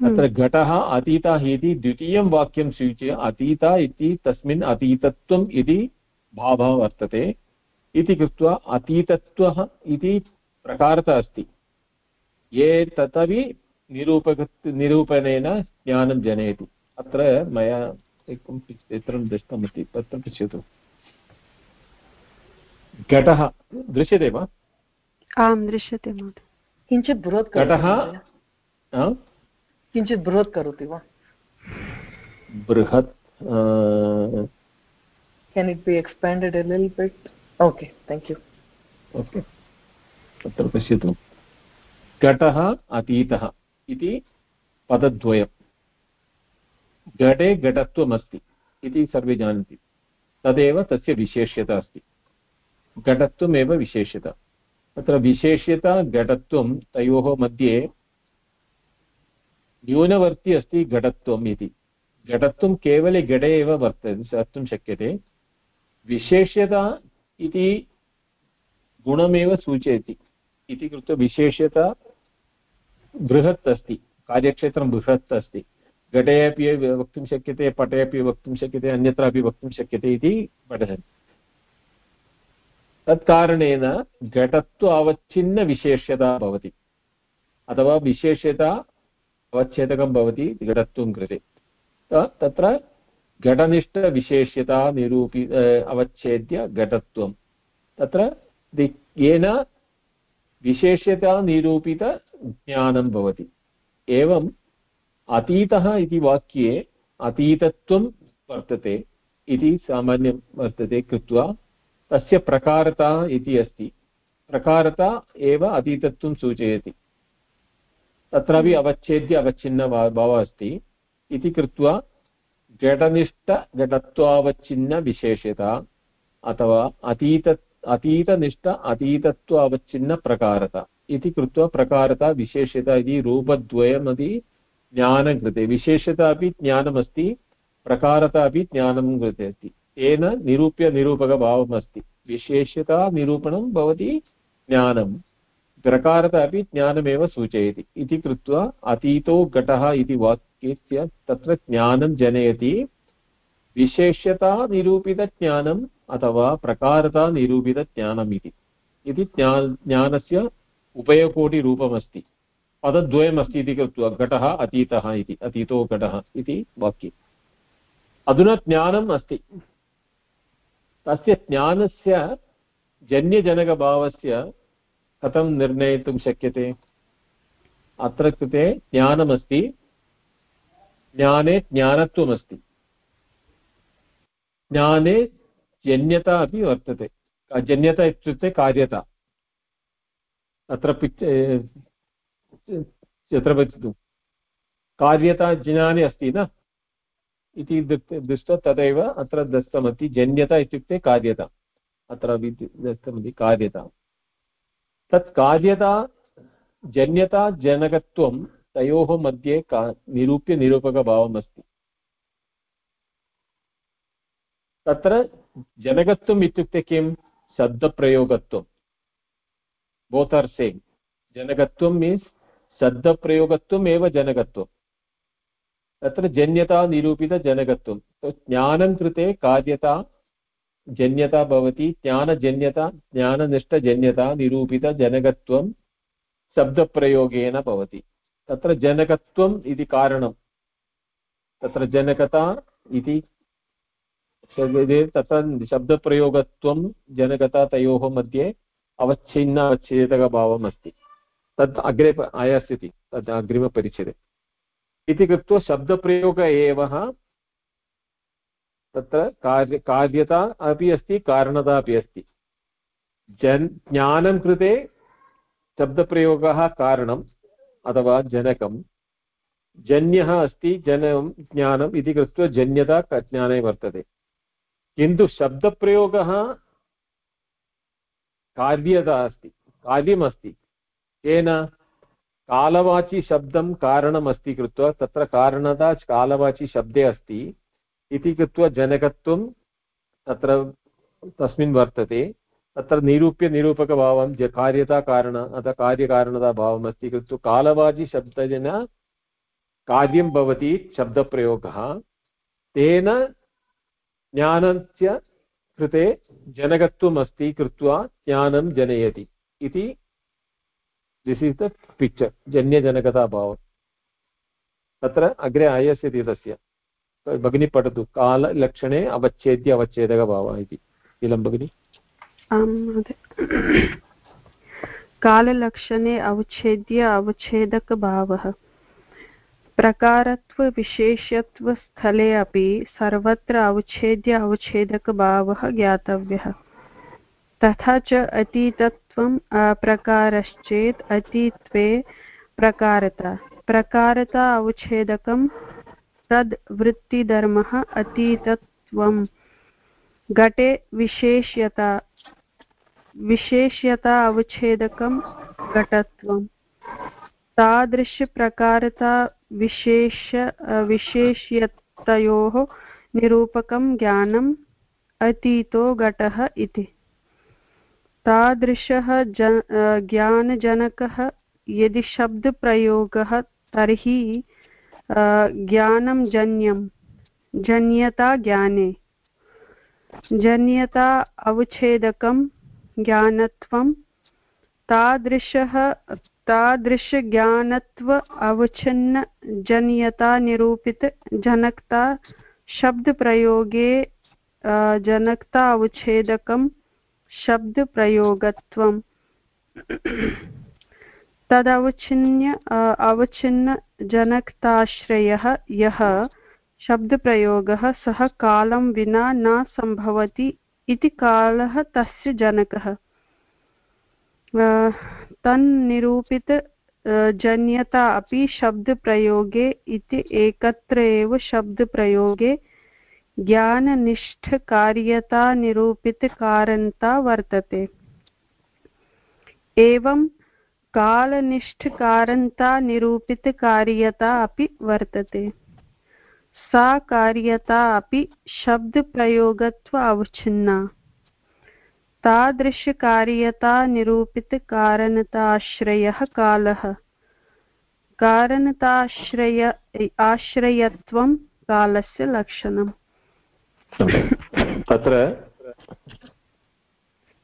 S1: अत्र हम्म। घटः अतीतः इति द्वितीयं वाक्यं स्वीक्ष्य अतीता इति तस्मिन् अतीतत्वम् इति भावः वर्तते। इति कृत्वा अतीतत्वः इति प्रकारता अस्ति। ये तदपि निरूपक निरूपणेन ज्ञानं जनयति। अत्र मया एकं चित्रं दृष्टमस्ति। तत्र पश्यतु घटः दृश्यते वा?
S3: आं दृश्यते महोदय।
S2: किञ्चित् बृहत्
S1: घटः
S2: किञ्चित् बृहत् करोति वा?
S1: बृहत्
S2: can it be expanded a लिल् bit okay thank you
S1: okay. तत्र पश्यतु। घटः अतीतः। इति पदद्वयं घटे घटत्वमस्ति इति सर्वे जानन्ति। तदेव तस्य विशेष्यता अस्ति। घटत्वमेव विशेष्यता। तत्र विशेष्यता घटत्वं तयोः मध्ये न्यूनवर्ति अस्ति घटत्वम् इति। घटत्वं केवले घटे एव वर्तते वक्तुं शक्यते। विशेष्यता इति गुणमेव सूचयति। इति कृत्वा विशेष्यता बृहत् अस्ति कार्यक्षेत्रं बृहत् अस्ति घटे अपि वक्तुं शक्यते पटे अपि वक्तुं शक्यते, अन्यत्रापि वक्तुं शक्यते इति पठति तत्कारणेन घटत्व अवच्छिन्नविशेष्यता भवति। अथवा विशेष्यता अवच्छेदकं भवति घटत्वं कृते। तत्र घटनिष्ठविशेष्यता निरूपि अवच्छेद्य घटत्वं। तत्र येन विशेष्यतानिरूपितज्ञानं भवति। एवम् अतीतः इति वाक्ये अतीतत्वं वर्तते इति सामान्यं वर्तते कृत्वा तस्य प्रकारता इति अस्ति। प्रकारता एव अतीतत्वं सूचयति। तत्रापि अवच्छेद्य अवच्छिन्न भावः अस्ति इति कृत्वा घटनिष्ठघटत्वावच्छिन्नविशेषता अथवा अतीत अतीतनिष्ठ अतीतत्वावच्छिन्नप्रकारता इति कृत्वा प्रकारता विशेषता इति रूपद्वयमपि ज्ञानकृते विशेषता अपि ज्ञानमस्ति, प्रकारता अपि ज्ञानं कृते अस्ति। तेन निरूप्य निरूपकभावम् अस्ति विशेषता निरूपणं भवति ज्ञानं प्रकारता अपि ज्ञानमेव सूचयति। इति कृत्वा अतीतो घटः इति वाक्यस्य तत्र ज्ञानं जनयति। विशेष्यतानिरूपितज्ञानम् अथवा इति। इति ज्ञा ज्ञानस्य उभयकोटिरूपमस्ति पदद्वयमस्ति इति कृत्वा घटः, अतीतः इति, अतीतो घटः इति वाक्ये। अधुना ज्ञानम् अस्ति। तस्य ज्ञानस्य जन्यजनकभावस्य कथं निर्णेतुं शक्यते? अत्र कृते ज्ञानमस्ति। ज्ञाने ज्ञानत्वमस्ति। ज्ञाने जन्यता अपि वर्तते। जन्यता इत्युक्ते कार्यता। अत्र पिच् यत्र पश्यतु कार्यता ज्ञाने अस्ति न? इति दृष्ट्वा तदेव अत्र दत्तमस्ति जन्यता इत्युक्ते कार्यता। अत्र दत्तमस्ति कार्यता। तत् कार्यता, जन्यता, जनकत्वं तयोः मध्ये का निरूप्य निरूपकभावम् अस्ति तत्र जनकत्वम् इत्युक्ते किं? शब्दप्रयोगत्वं बोत् आर् सेम् जनकत्वं मीन्स् शब्दप्रयोगत्वम् एव जनकत्वं। तत्र जन्यता निरूपितजनकत्वं ज्ञानं कृते कार्यता जन्यता भवति, ज्ञानजन्यता, ज्ञाननिष्ठजन्यता निरूपितजनकत्वं शब्दप्रयोगेन भवति। तत्र जनकत्वम् इति कारणं। तत्र जनकता इति तत्र शब्दप्रयोगत्वं जनकता तयोः मध्ये अवच्छिन्न अवच्छेदकभावम् अस्ति तत् अग्रे आयास्यति, तद् अग्रिमपरिच्छेदे। इति कृत्वा शब्दप्रयोग एव तत्र कार्य, कार्यता अपि अस्ति, कारणता अपि अस्ति। जन्, ज्ञानं कृते शब्दप्रयोगः कारणम् अथवा जनकं जन्यः अस्ति, जनं, ज्ञानम् इति कृत्वा जन्यता ज्ञाने वर्तते। किन्तु शब्दप्रयोगः कार्यता अस्ति, कार्यमस्ति। केन कालवाचि शब्दं कारणमस्ति कृत्वा तत्र कारणता कालवाचि शब्दे अस्ति इति कृत्वा जनकत्वं तत्र तस्मिन् वर्तते। तत्र निरूप्य निरूपकभावं कार्यता कारण अथवा कार्यकारणताभावम् अस्ति कृत्वा कालवाचिशब्देन कार्यं भवति शब्दप्रयोगः। तेन ज्ञानस्य कृते जनकत्वम् अस्ति कृत्वा ज्ञानं जनयति इति दिस् इस् द पिक्चर् जन्यजनकताभावः। तत्र अग्रे आयास्यति तस्य। भगिनी पठतु, काललक्षणे अवच्छेद्य अवच्छेदकभावः इति। नीलं भगिनि।
S3: काललक्षणे अवच्छेद्य अवच्छेदकभावः। प्रकारत्वविशेषत्वस्थले अपि सर्वत्र अवच्छेद्य अवच्छेदकभावः ज्ञातव्यः। तथा च अतीतत्वम् अप्रकारश्चेत् अतीत्वे प्रकारता। प्रकारता अवच्छेदकं तद् वृत्तिधर्मः अतीतत्वं घटे विशेष्यता विशेष्यता अवच्छेदकं घटत्वम्। तादृशप्रकारता विशेष विशेष्यतयोः निरूपकं ज्ञानम् अतीतो घटः इति। तादृशः ज ज्ञानजनकः यदि शब्दप्रयोगः तर्हि ज्ञानं जन्यं जन्यता ज्ञाने। जन्यता अवच्छेदकं ज्ञानत्वं, तादृशः तादृशज्ञानत्व अवच्छिन्नजन्यता निरूपितजनकता शब्दप्रयोगे जनकता अवच्छेदकं शब्दप्रयोगत्वम्। तदवच्छिन्य अवच्छिन्नजनकताश्रयः यः शब्दप्रयोगः सः कालं विना न सम्भवति इति कालः तस्य जनकः। तन्निरूपित जन्यता अपि शब्दप्रयोगे इति एकत्र एव शब्दप्रयोगे ज्ञाननिष्ठकार्यतानिरूपितकारणता वर्तते। एवं कालनिष्ठकारणतानिरूपितकार्यता अपि वर्तते। सा कार्यता अपि शब्दप्रयोगत्व अवच्छिन्ना। तादृशकार्यतानिरूपितकारणताश्रयः कालः कारणताश्रय आश्रयत्वं कालस्य लक्षणम्
S1: तत्र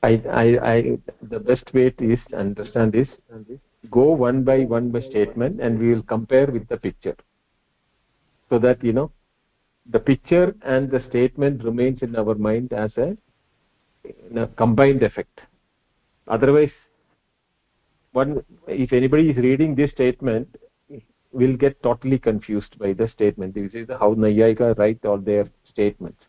S1: I, I, I, the best way to is understand this, go one by one by statement and we will compare with the picture. So that, you know, the picture and the statement remains in our mind as a, a combined effect. Otherwise, one, if anybody is reading this statement, will get totally confused by the statement. This is how Nayayika write all their statements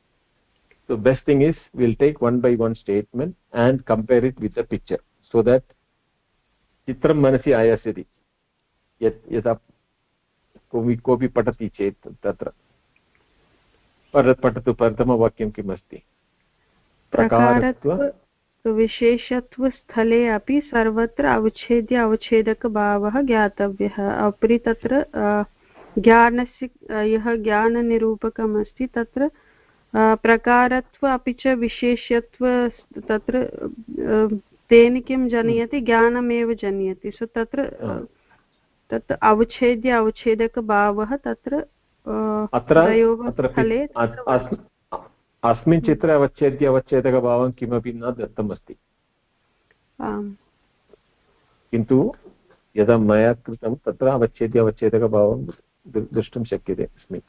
S1: so best thing is we'll take one by one statement and compare it with the picture so that चित्रं मनसि आयास्यति यत् यदा कोऽपि कोऽपि पठति चेत् तत्र पठतु प्रथमवाक्यं किम् अस्ति
S3: विशेषत्वस्थले अपि सर्वत्र अवच्छेद्य अवच्छेदकभावः ज्ञातव्यः। उपरि तत्र ज्ञानस्य यः ज्ञाननिरूपकम् अस्ति तत्र प्रकारत्व अपि च विशेष्यत्व तत्र तेन किं जनयति? ज्ञानमेव जनयति। सो तत्र तत् अवच्छेद्य अवच्छेदकभावः तत्र
S1: स्थले अस्मिन् चित्रे अवच्छेद्य अवच्छेदकभावं किमपि न दत्तमस्ति। किन्तु यदा मया कृतं तत्र अवच्छेद्य अवच्छेदकभावं द्रष्टुं शक्यते अस्मिन्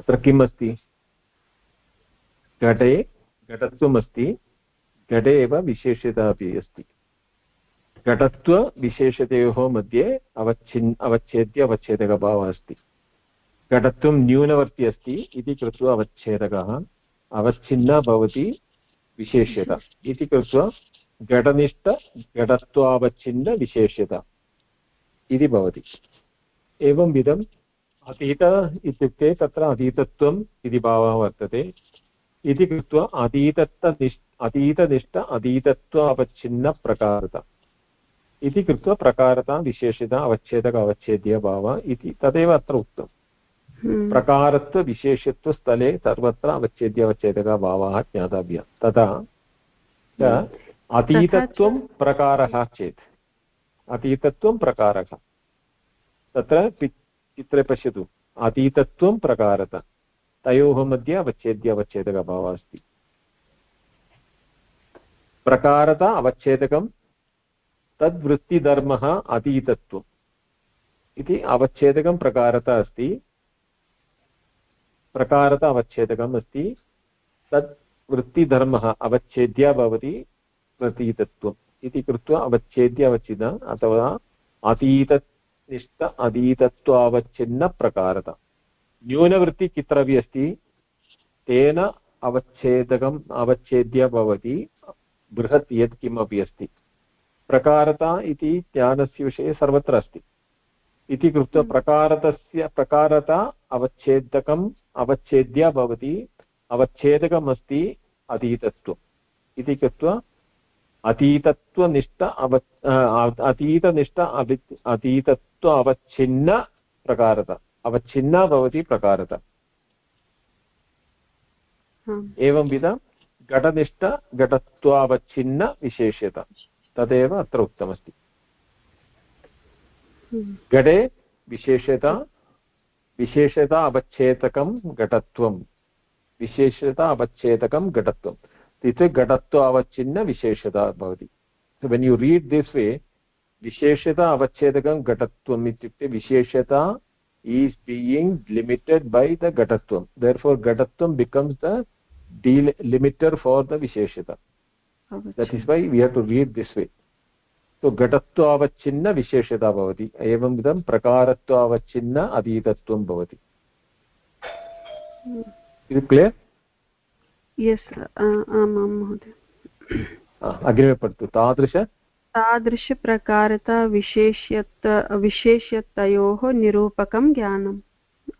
S1: अत्र किम् अस्ति? घटे घटत्वम् अस्ति घटे एव विशेषता अपि अस्ति। घटत्वविशेषतयोः मध्ये अवच्छिन् अवच्छेद्य अवच्छेदकभावः अस्ति। घटत्वं न्यूनवर्ति अस्ति इति कृत्वा अवच्छेदकः। अवच्छिन्ना भवति विशेष्यता। इति कृत्वा घटनिष्ठघटत्वावच्छिन्नविशेष्यता इति भवति। एवं अतीत इत्युक्ते तत्र अतीतत्वम् इति भावः वर्तते। इति कृत्वा अतीतत्वनिष् अतीतनिष्ठ अतीतत्व अवच्छिन्नप्रकारता इति कृत्वा प्रकारता विशेषता अवच्छेदक, अवच्छेद्य इति। तदेव अत्र उक्तम्। प्रकारत्वविशेषत्वस्थले सर्वत्र अवच्छेद्य अवच्छेदकभावः ज्ञातव्यः। तथा हम्म। अतीतत्वं प्रकारः चेत्। अतीतत्वं प्रकारः। तत्र चित्रे पश्यतु। अतीतत्वं प्रकारत। तयोः मध्ये अवच्छेद्य अवच्छेदकभावः अस्ति। प्रकारता अवच्छेदकं तद्वृत्तिधर्मः अतीतत्वम्। इति अवच्छेदकं प्रकारता अस्ति। प्रकारता अवच्छेदकम् अस्ति। तत् वृत्तिधर्मः अवच्छेद्य भवति प्रतीतत्वम्। इति कृत्वा अवच्छेद्य अवच्छिद अथवा अतीत निष्ठ अधीतत्वावच्छिन्नप्रकारता न्यूनवृत्ति चित्रपि अस्ति तेन अवच्छेदकम् अवच्छेद्य भवति बृहत् यत् किमपि अस्ति। प्रकारता इति ज्ञानस्य विषये सर्वत्र अस्ति। इति कृत्वा हम्म। प्रकारतस्य प्रकारता अवच्छेदकम् अवच्छेद्य भवति अवच्छेदकम् अस्ति अधीतत्वम् इति कृत्वा अतीतत्वनिष्ठ अव अतीतनिष्ठ अभि अतीतत्व अवच्छिन्न प्रकारता अवच्छिन्ना भवति प्रकारता। एवंविध घटनिष्ठ घटत्वावच्छिन्न विशेष्यता। तदेव अत्र उक्तमस्ति घटे विशेषता विशेषता अवच्छेदकं घटत्वं। विशेषता अवच्छेदकं घटत्वम् इत्युक्ते घटत्व अवच्छिन्न विशेषता भवति। When you read this way विशेषता अवच्छेदकं घटत्वम् इत्युक्ते विशेषता is being limited by the घटत्वं। Therefore घटत्वं becomes the delimited for the विशेषता। That is why we have to read this way bhavati evam vidam prakaratvaavachinna adhitatvam bhavati is it clear
S3: yes आम् महोदय
S1: अग्रिमे पठतु तादृश
S3: तादृशप्रकारता विशेष्यत विशेष्यतयोः निरूपकं ज्ञानम्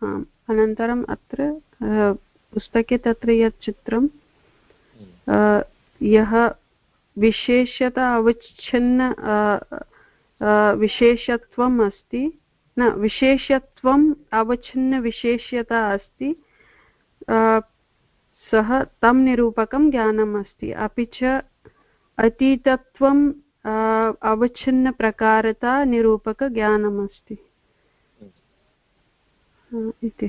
S3: आम् अनन्तरम् अत्र पुस्तके तत्र यत् चित्रं यः विशेषता अवच्छिन्न विशेषत्वम् अस्ति। न, विशेषत्वम् अवच्छिन्नविशेष्यता अस्ति। सः तं निरूपकं ज्ञानम् अस्ति। अपि च अतीतत्वं अवच्छिन्नप्रकारता निरूपकज्ञानमस्ति इति।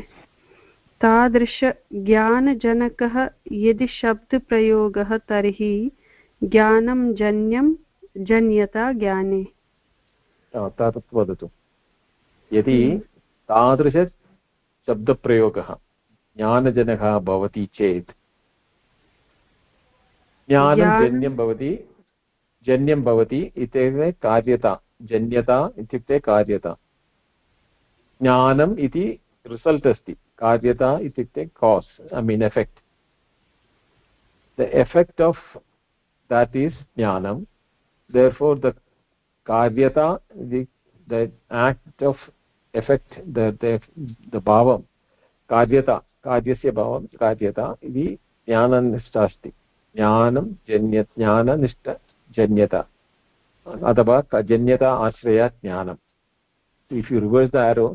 S3: तादृशज्ञानजनकः यदि शब्दप्रयोगः तर्हि ज्ञानं जन्यं जन्यता ज्ञाने।
S1: तत् वदतु यदि तादृशशब्दप्रयोगः ज्ञानजनकः भवति चेत् ज्ञानं जन्यं भवति जन्यं भवति इत्युक्ते कार्यता जन्यता इत्युक्ते कार्यता ज्ञानम् इति रिसल्ट् अस्ति कार्यता इत्युक्ते cause I mean effect the effect of that is jnanam. Therefore the karyata the the act of effect the the the bhavam karyata कार्यस्य भावं कार्यता इति ज्ञाननिष्ठा अस्ति ज्ञानं जन्य ज्ञाननिष्ठ जन्यता अथवा जन्यता आश्रया ज्ञानम् if you reverse the arrow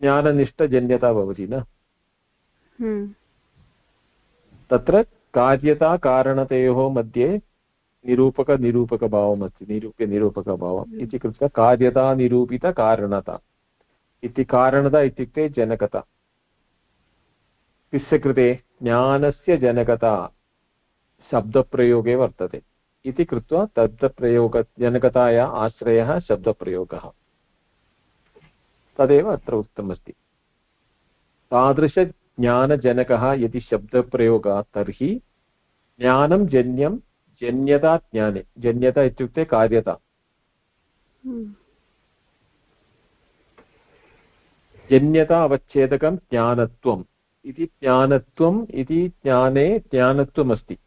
S1: ज्ञाननिष्ठजन्यता भवति न तत्र कार्यता कारणतयोः मध्ये निरूपकनिरूपकभावम् अस्ति निरूप्य निरूपकभावम् इति कृत्वा कार्यता निरूपितकारणता इति कारणता इत्युक्ते जनकता। कस्य कृते ज्ञानस्य जनकता शब्दप्रयोगे वर्तते। इति कृत्वा तद्प्रयोगजनकताया आश्रयः शब्दप्रयोगः। तदेव अत्र उक्तमस्ति तादृशज्ञानजनकः यदि शब्दप्रयोगः तर्हि ज्ञानं जन्यं जन्यता ज्ञाने जन्यता इत्युक्ते कार्यता जन्यता अवच्छेदकं ज्ञानत्वम् इति ज्ञानत्वम् इति ज्ञाने ज्ञानत्वमस्ति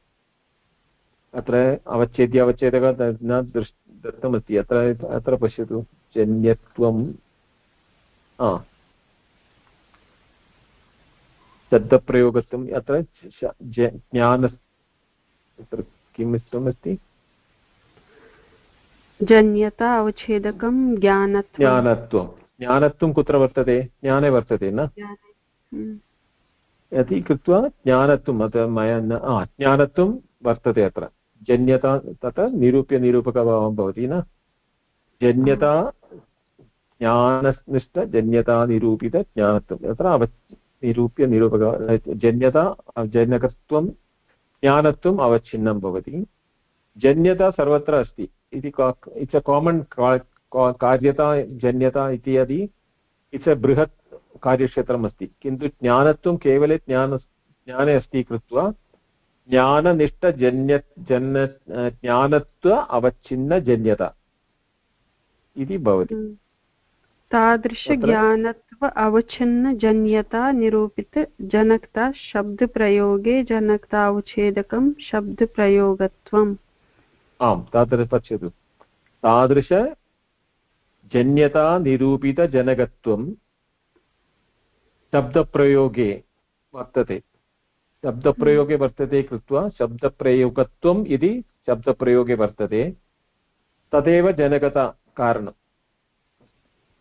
S1: अत्र अवच्छेद्य अवच्छेदकः न दत्तमस्ति अत्र अत्र पश्यतु जन्यत्वं शब्दप्रयोगत्वम् अत्र ज्ञान तत्र किम् उक्तमस्ति
S3: जन्यता अवच्छेदकं ज्ञानत्वं।
S1: ज्ञानत्वं। ज्ञानत्वं कुत्र वर्तते? ज्ञाने वर्तते न? इति कृत्वा ज्ञानत्वम् अत्र मया न ज्ञानत्वं वर्तते अत्र। जन्यता तत्र निरूप्य निरूपकभावं भवति न? जन्यता ज्ञाननिष्ठजन्यता निरूपितज्ञानत्वं तत्र अव निरूप्य निरूपक जन्यता जनकत्वं ज्ञानत्वम् अवच्छिन्नं भवति। जन्यता सर्वत्र अस्ति। इति इट्स् अ कामन् कार्यता, जन्यता इत्यादि इट्स् अ बृहत् कार्यक्षेत्रम् अस्ति। किन्तु ज्ञानत्वं केवले ज्ञान, ज्ञाने अस्ति कृत्वा, ज्ञाननिष्ठजन्य जन् ज्ञानत्व अवच्छिन्नजन्यता इति भवति।
S3: हम्म। तादृशज्ञानत्व अवच्छिन्नजन्यता निरूपितजनकता शब्दप्रयोगे जनकतावच्छेदकं शब्दप्रयोगत्वम्।
S1: आम् तत्र पश्यतु। तादृशजन्यता निरूपितजनकत्वं शब्दप्रयोगे वर्तते। शब्दप्रयोगे वर्तते कृत्वा शब्दप्रयोगत्वम् इति शब्दप्रयोगे वर्तते। तदेव जनकता कारणं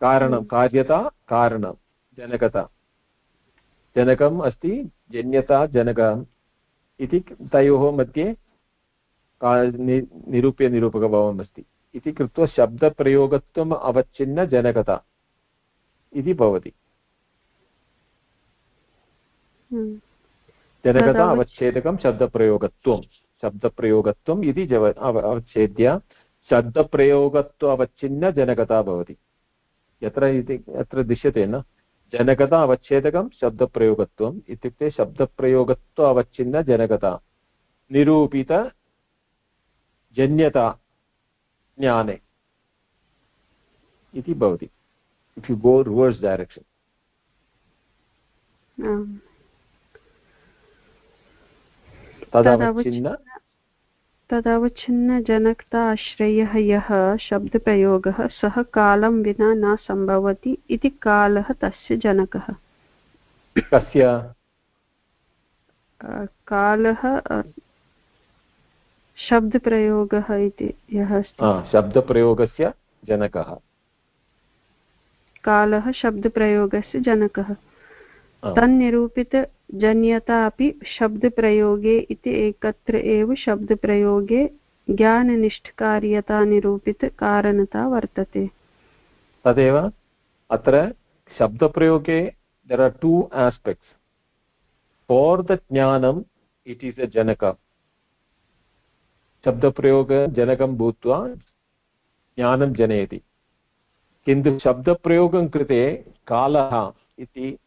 S1: कारणं कार्यता कारणं जनकता। जनकम् अस्ति जन्यता जनकम् इति तयोः मध्ये निरूप्य निरूपकभावम् अस्ति। इति कृत्वा शब्दप्रयोगत्वम् अवच्छिन्न जनकता इति भवति।
S3: हम्म।
S1: जनकता अवच्छेदकं शब्दप्रयोगत्वं शब्दप्रयोगत्वम् इति जव अवच्छेद्य शब्दप्रयोगत्व अवच्छिन्न जनकता भवति। यत्र इति अत्र दृश्यते न? जनकता अवच्छेदकं शब्दप्रयोगत्वम् इत्युक्ते शब्दप्रयोगत्व अवच्छिन्न जनकता। निरूपित जन्यता ज्ञाने। इति भवति। If you go reverse direction तदवच्छिन्न
S3: तदवच्छिन्नजनकता आश्रयः यः शब्दप्रयोगः सः कालं विना न सम्भवति इति कालः तस्य जनकः।
S1: कस्य?
S3: कालः शब्दप्रयोगः इति यः अस्ति।
S1: शब्दप्रयोगस्य जनकः।
S3: कालः शब्दप्रयोगस्य जनकः। तन्निरूपितजन्यता अपि शब्दप्रयोगे इति एकत्र एव शब्दप्रयोगे ज्ञाननिष्ठकार्यतानिरूपितकारणता वर्तते।
S1: तदेव अत्र शब्दप्रयोगे there are two aspects for the ज्ञानम् इट् इस् अ जनक शब्दप्रयोगजनकं भूत्वा ज्ञानं जनयति। किन्तु शब्दप्रयोगं कृते कालः इति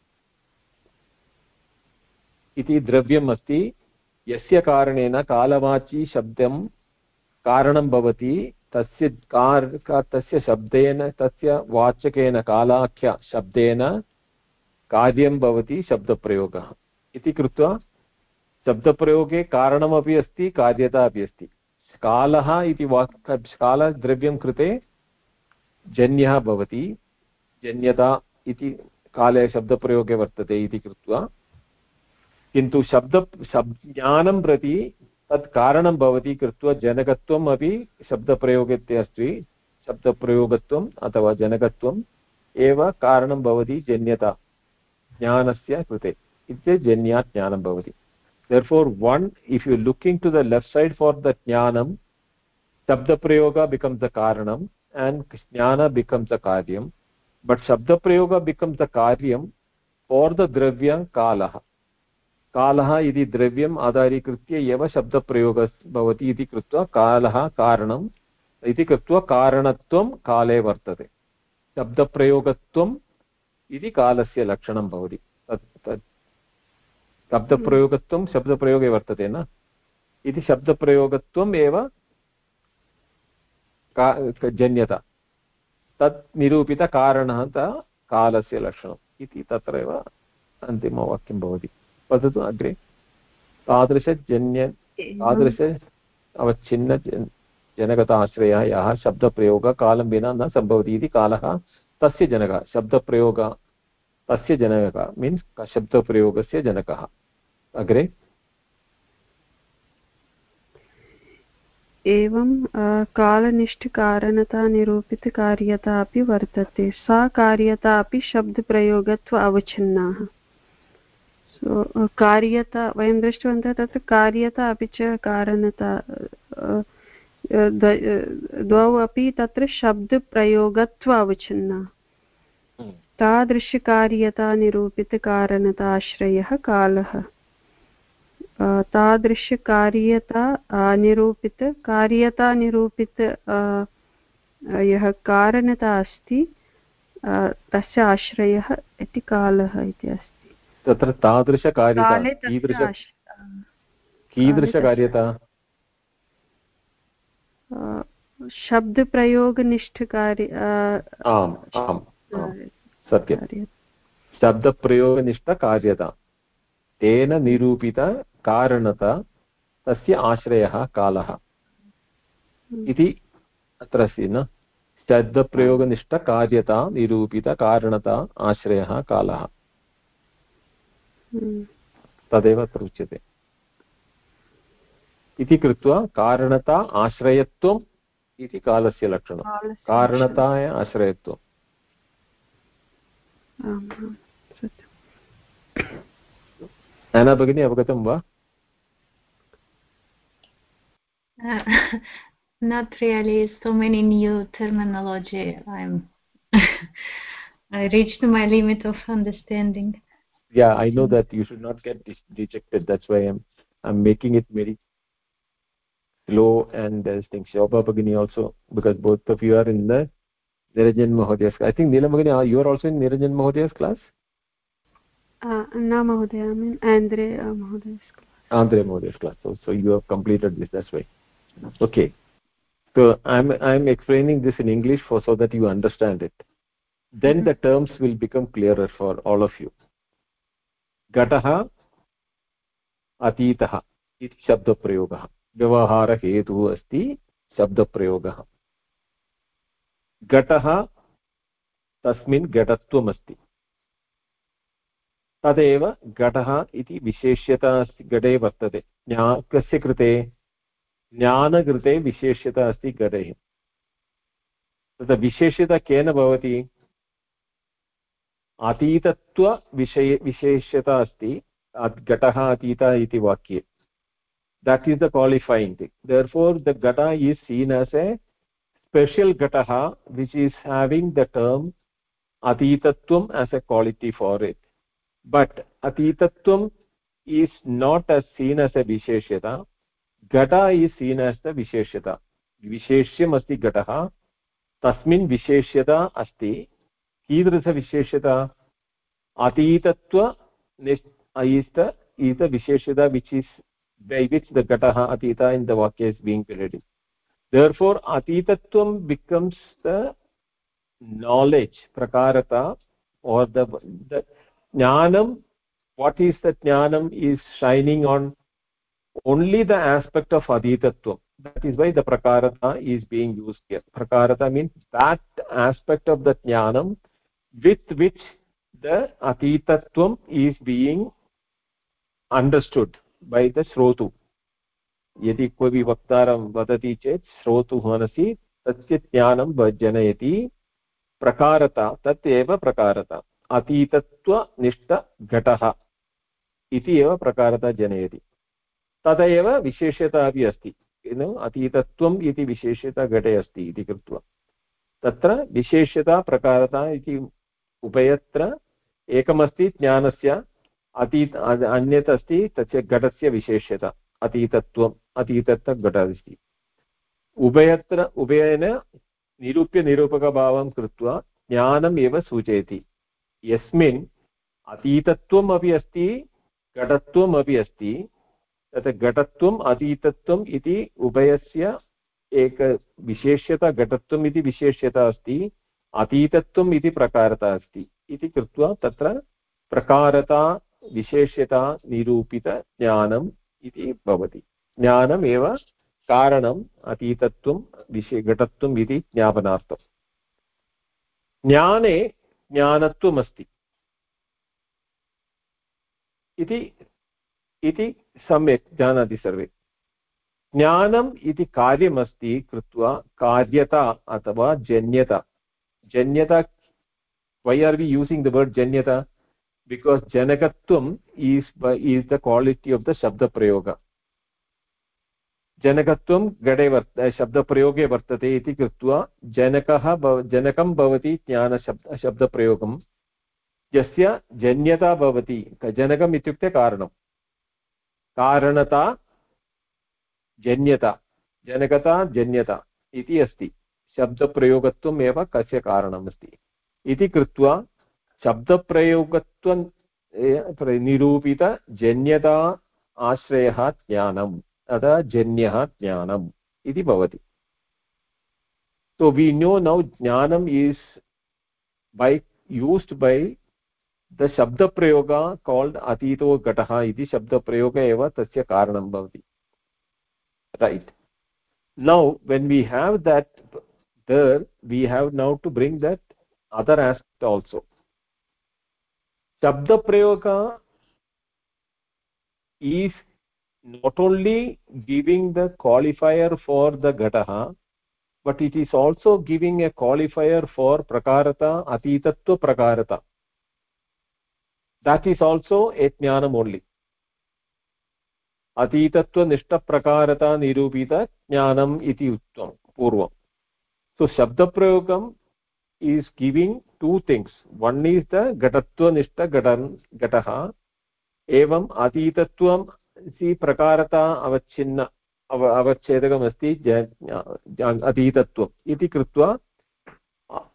S1: इति द्रव्यम् अस्ति यस्य कारणेन कालवाची शब्दं कारणं भवति, तस्य कार् तस्य शब्देन, तस्य वाचकेन कालाख्यशब्देन कार्यं भवति शब्दप्रयोगः। इति कृत्वा शब्दप्रयोगे कारणमपि अस्ति, कार्यता अपि अस्ति। कालः इति वाक् कालद्रव्यं कृते जन्यः भवति। जन्यता इति काले शब्दप्रयोगे वर्तते इति कृत्वा किन्तु शब्द शब् ज्ञानं प्रति तत् कारणं भवति कृत्वा जनकत्वम् अपि शब्दप्रयोगे अस्ति शब्दप्रयोगत्वम् अथवा जनकत्वम् एव कारणं भवति जन्यता ज्ञानस्य कृते इत्युक्ते जन्यात् ज्ञानं भवति therefore one if you looking to the left side for the jnanam shabda prayoga becomes the karanam and jnana becomes the karyam but shabda prayoga becomes the karyam for the dravya kalah कालः इति द्रव्यम् आधारीकृत्य एव शब्दप्रयोगः भवति इति कृत्वा कालः कारणम् इति कृत्वा कारणत्वं काले वर्तते। शब्दप्रयोगत्वम् इति कालस्य लक्षणं भवति। तत् शब्दप्रयोगत्वं शब्दप्रयोगे वर्तते न? इति शब्दप्रयोगत्वम् एव का जन्यता। तत् निरूपितकारणः कालस्य लक्षणम् इति तत्रैव अन्तिमवाक्यं भवति। वदतु अग्रे। तादृशजन्य तादृश अवच्छिन्न जनकता आश्रयः यः शब्दप्रयोगः कालं विना न सम्भवति इति कालः तस्य जनकः। शब्दप्रयोग तस्य जनकः मीन्स् शब्दप्रयोगस्य जनकः। अग्रे।
S3: एवं कालनिष्ठकारणतानिरूपितकार्यता अपि वर्तते। सा कार्यता अपि शब्दप्रयोगत्व अवच्छिन्नाः। कार्यता वयं दृष्टवन्तः तत्र कार्यता अपि च कारणता द्वौ अपि तत्र शब्दप्रयोगत्व हम्म। तादृशकार्यतानिरूपितकारणताश्रयः कालः। तादृशकार्यता निरूपितकार्यतानिरूपित यः कारणता अस्ति तस्य आश्रयः इति कालः इति अस्ति।
S1: तत्र तादृशकार्यता कीदृश कीदृशकार्यता
S3: शब्दप्रयोगनिष्ठकार्य
S1: आम् आम् सत्यं शब्दप्रयोगनिष्ठकार्यता। तेन निरूपितकारणता तस्य आश्रयः कालः। हम्म। इति अत्र अस्ति न? शब्दप्रयोगनिष्ठकार्यता निरूपितकारणता आश्रयः कालः। तदेव अत्र उच्यते इति कृत्वा कारणता आश्रयत्वम् इति कालस्य लक्षणं कारणता आश्रयत्वम् नाना भगिनी अवगतं वा
S4: not really so many new terminology i'm i reached my limit of understanding
S1: yeah i know that you should not get dejected. That's why i'm i'm making it very slow and there's things. Shobha bagini also because both of you are in the niranjan mahodiya's i think neelam bagini you are also in niranjan mahodiya's class?
S3: Uh, no mahodaya i mean andre uh, mahoday's class.
S1: Andre mahoday's class. So, so you have completed this that's why. Okay. So i'm i'm explaining this in english for so that you understand it. Then mm-hmm. the terms will become clearer for all of you घटः अतीतः इति शब्दप्रयोगः। व्यवहारहेतुः अस्ति शब्दप्रयोगः। घटः तस्मिन् घटत्वमस्ति तदेव घटः इति विशेष्यता अस्ति। घटे वर्तते। ज्ञा कस्य कृते? ज्ञानकृते विशेष्यता अस्ति घटेः तत्र विशेष्यता केन भवति? अतीतत्वविषये विशेष्यता अस्ति घटः अतीत इति वाक्ये that is the qualifying thing therefore the gata is seen as a special gataha which is having the term atitatvam as a quality for it but atitatvam is not as seen as a visheshyata gata is seen as the visheshyata विशेष्यम् अस्ति घटः तस्मिन् विशेष्यता अस्ति कीदृशविशेषता? अतीतत्वनिष्ठीतविशेषता which is by which the घटः, अतीत in the वाक्य is being पिलेटि देर् फोर् अतीतत्वं बिकम्स् द नालेज् प्रकारता ओर् द ज्ञानं वाट् ईस् द ज्ञानम् is shining on only the aspect of अतीतत्वं. That is why the प्रकारता is being use प्रकारता means that aspect of the ज्ञानं with which the atitatvam is being understood by the श्रोतु यदि कोऽपि वक्तारं वदति चेत् श्रोतुः मनसि तस्य ज्ञानं जनयति प्रकारता तत् एव प्रकारता अतीतत्वनिष्ठघटः इति एव प्रकारता जनयति तदेव विशेष्यता अपि अस्ति अतीतत्वम् इति विशेष्यता घटे अस्ति इति कृत्वा तत्र विशेष्यता प्रकारता इति उभयत्र एकमस्ति ज्ञानस्य अतीत अन्यत् अस्ति तस्य घटस्य विशेष्यता, अतीतत्वम् अतीतत्वघट अस्ति उभयत्र, उभयेन निरूप्य निरूपकभावं कृत्वा ज्ञानम् एव सूचयति। यस्मिन् अतीतत्वम् अपि अस्ति, घटत्वम् अपि अस्ति, तत् घटत्वम्, अतीतत्वम् इति उभयस्य एक विशेष्यता, घटत्वम् इति विशेष्यता अस्ति। अतीतत्वम् इति प्रकारता अस्ति। इति कृत्वा तत्र प्रकारता, विशेष्यता निरूपितज्ञानम् इति भवति। ज्ञानमेव कारणम् अतीतत्वं विशे, घटत्वम् इति ज्ञापनार्थम्। ज्ञाने ज्ञानत्वमस्ति। इति इति सम्यक् जानाति सर्वे। ज्ञानम् इति कार्यमस्ति कृत्वा कार्यता अथवा जन्यता। जन्यता why are we using the word जन्यता because janakatvam is is the quality of the shabda prayoga. जनकत्वं गडे वर्त शब्दप्रयोगे वर्तते इति कृत्वा जनकः जनकं भवति ज्ञानशब्द शब्दप्रयोगं यस्य जन्यता भवति जनकम् इत्युक्ते कारणं कारणता जन्यता जनकता जन्यता इति अस्ति शब्दप्रयोगत्वमेव कस्य कारणमस्ति? इति कृत्वा शब्दप्रयोगत्वं निरूपितजन्यता आश्रयः ज्ञानम्, अतः जन्यः ज्ञानम् इति भवति। सो वि नो नौ ज्ञानम् is by used by the शब्दप्रयोग काल्ड् अतीतो घटः इति शब्दप्रयोग एव तस्य कारणं भवति। Right now when we have that there we have now to bring that other aspect also शब्दप्रयोग is not only giving the qualifier for the gataha but it is also giving a qualifier for prakarata atitatva prakarata that is also a jnanam only अतीतत्वनिष्ठप्रकारता निरूपित ज्ञानम् इति उक्तं पूर्वं so, shabdaprayogam is giving two things. One is the gatatvanishta gataha एवम् अतीतत्वं प्रकारता अवच्छिन्न अव अवच्छेदकमस्ति अतीतत्वम् इति कृत्वा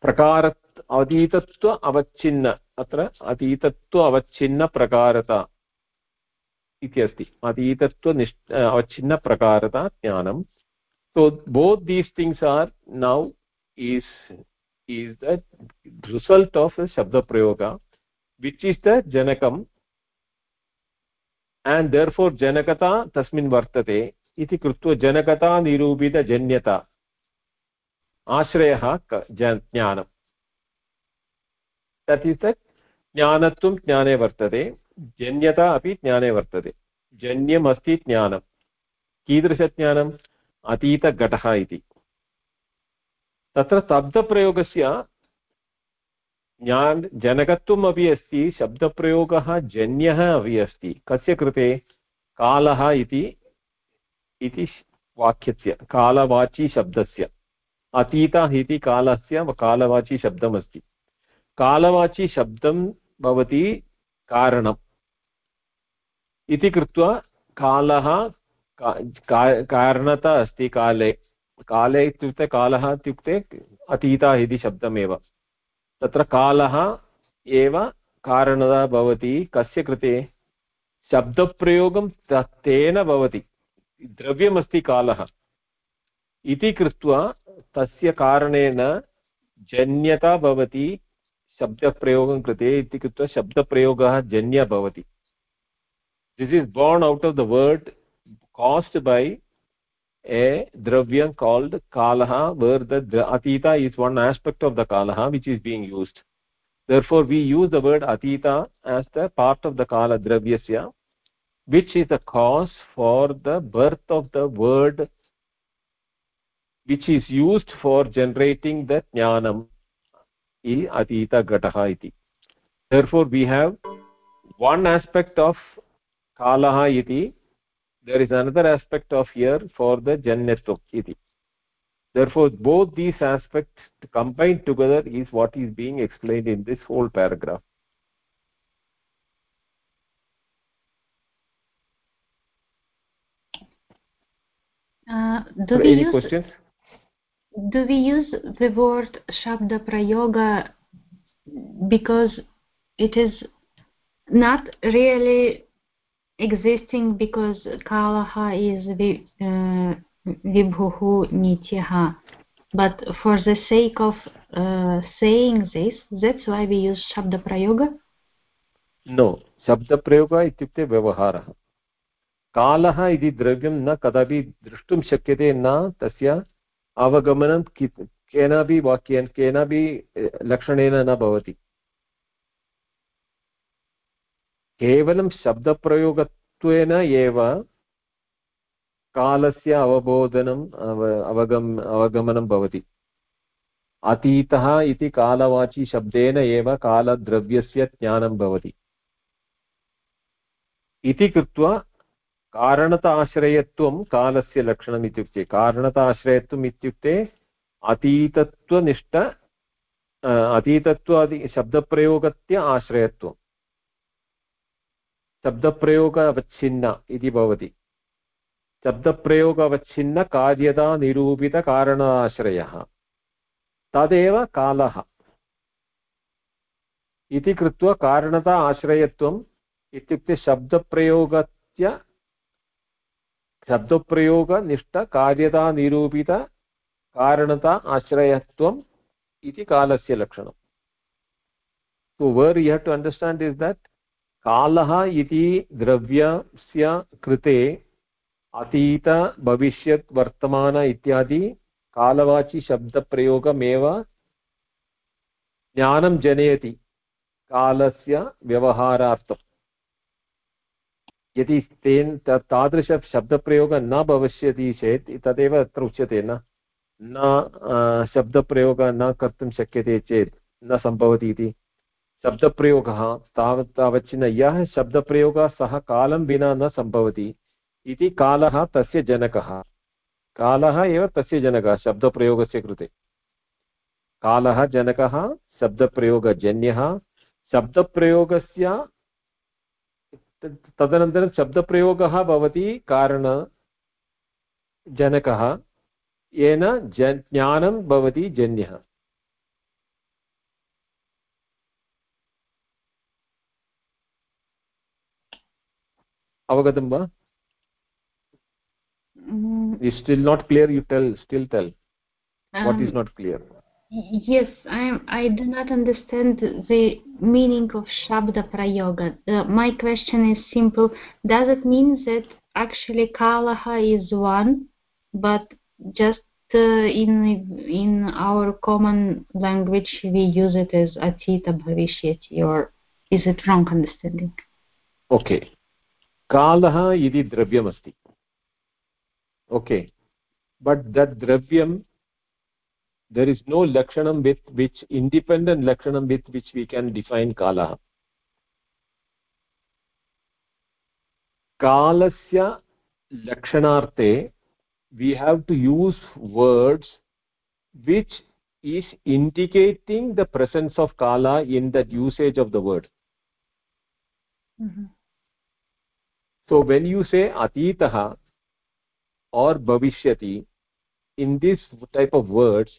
S1: प्रकार अतीतत्व अवच्छिन्न अत्र अतीतत्व अवच्छिन्नप्रकारता इति अस्ति अतीतत्वनिष् अवच्छिन्नप्रकारता ज्ञानं so both these things are now is is the result of a shabda prayoga which is the janakam and therefore janakata tasmin vartate iti krutva janakata nirupita janyata आश्रयः ज्ञानम् that is the ज्ञानत्वं ज्ञाने वर्तते जन्यता अपि ज्ञाने वर्तते जन्यम् अस्ति ज्ञानं कीदृशज्ञानम् अतीतघटः इति। तत्र शब्दप्रयोगस्य ज्ञान, जनकत्वम् अपि अस्ति, शब्दप्रयोगः जन्यः अपि अस्ति। कस्य कृते? कालः इति इति वाक्यस्य, कालवाची शब्दस्य। अतीतः इति कालस्य, कालवाची शब्दमस्ति। भवति कारणम्। इति कृत्वा कालः कारणता अस्ति काले काले इत्युक्ते कालः इत्युक्ते अतीतः इति शब्दमेव। तत्र कालः एव कारणता भवति, कस्य कृते? शब्दप्रयोगं तेन भवति, द्रव्यमस्ति कालः। इति कृत्वा तस्य कारणेन जन्यता भवति, शब्दप्रयोगं कृते इति कृत्वा शब्दप्रयोगः जन्य भवति। This is born out of the word caused by a dravyam called kalaha where the atita is one aspect of the kalaha which is being used. Therefore we use the word atita as the part of the kala dravyasya which is the cause for the birth of the word which is used for generating the jnanam i atita gataha iti. Therefore we have one aspect of kalaha iti there is another aspect of here for the janyatva iti. Therefore both these aspects combined together is what is being explained in this whole paragraph.
S4: Uh, do we
S1: any
S4: use,
S1: questions?
S4: Do we use the word shabda prayoga because it is not really existing because kalaha is uh, vibhuhu nityaha but for the sake of uh, saying this that's why we use shabda prayoga
S1: no shabda prayoga ityukte vyavaharah कालः इति द्रव्यं न कदापि द्रष्टुं शक्यते न तस्य अवगमनं केनापि वाक्येन केनापि लक्षणेन न भवति केवलं शब्दप्रयोगत्वेन एव कालस्य अवबोधनम् अव, अवगम्, अवगमनं भवति। अतीतः इति कालवाची शब्देन एव कालद्रव्यस्य ज्ञानं भवति। इति कृत्वा कारणताश्रयत्वं कालस्य लक्षणम् इत्युक्ते, कारणताश्रयत्वम् इत्युक्ते अतीतत्वनिष्ठ अतीतत्वादि शब्दप्रयोगस्य आश्रयत्वं शब्दप्रयोग अवच्छिन्न इति भवति। शब्दप्रयोग अवच्छिन्न कार्यता निरूपितकारणाश्रयः तदेव कालः। इति कृत्वा कारणता आश्रयत्वम् इत्युक्ते शब्दप्रयोगस्य शब्दप्रयोगनिष्ठकार्यतानिरूपितकारणता आश्रयत्वम् इति कालस्य लक्षणं so where you have to understand is that कालः इति द्रव्यस्य कृते अतीत, भविष्यत्, वर्तमान इत्यादि कालवाचि शब्दप्रयोगमेव ज्ञानं जनयति कालस्य व्यवहारार्थम् यदि तेन तादृशशब्दप्रयोगः न भविष्यति चेत् तदेव अत्र उच्यते न। न शब्दप्रयोगः न कर्तुं शक्यते चेत् न सम्भवति इति। शब्दप्रयोगः तावत् तावच्चिन यः शब्दप्रयोगः सः कालं विना न सम्भवति इति कालः तस्य जनकः। कालः एव तस्य जनकः शब्दप्रयोगस्य कृते। कालः जनकः, शब्दप्रयोगजन्यः, शब्दप्रयोगस्य तदनन्तरं शब्दप्रयोगः भवति कारणजनकः येन ज्ञानं भवति जन्यः। avagatam va is mm. still not clear you tell still tell. Um, what is um, not clear?
S4: yes i am i do not understand the meaning of shabda prayoga. Uh, my question is simple. Does it mean that actually kalaha is one but just uh, in in our common language we use it as atita bhavishyati or is it wrong understanding?
S1: Okay. कालः इति द्रव्यमस्ति। Okay. But that द्रव्यं there is no लक्षणं with which independent लक्षणं with which we can define कालः। कालस्य लक्षणार्थे we have to use words which is indicating the presence of kala in that usage of the word. Mm-hmm. So when you say atitah or bhavishyati in this type of words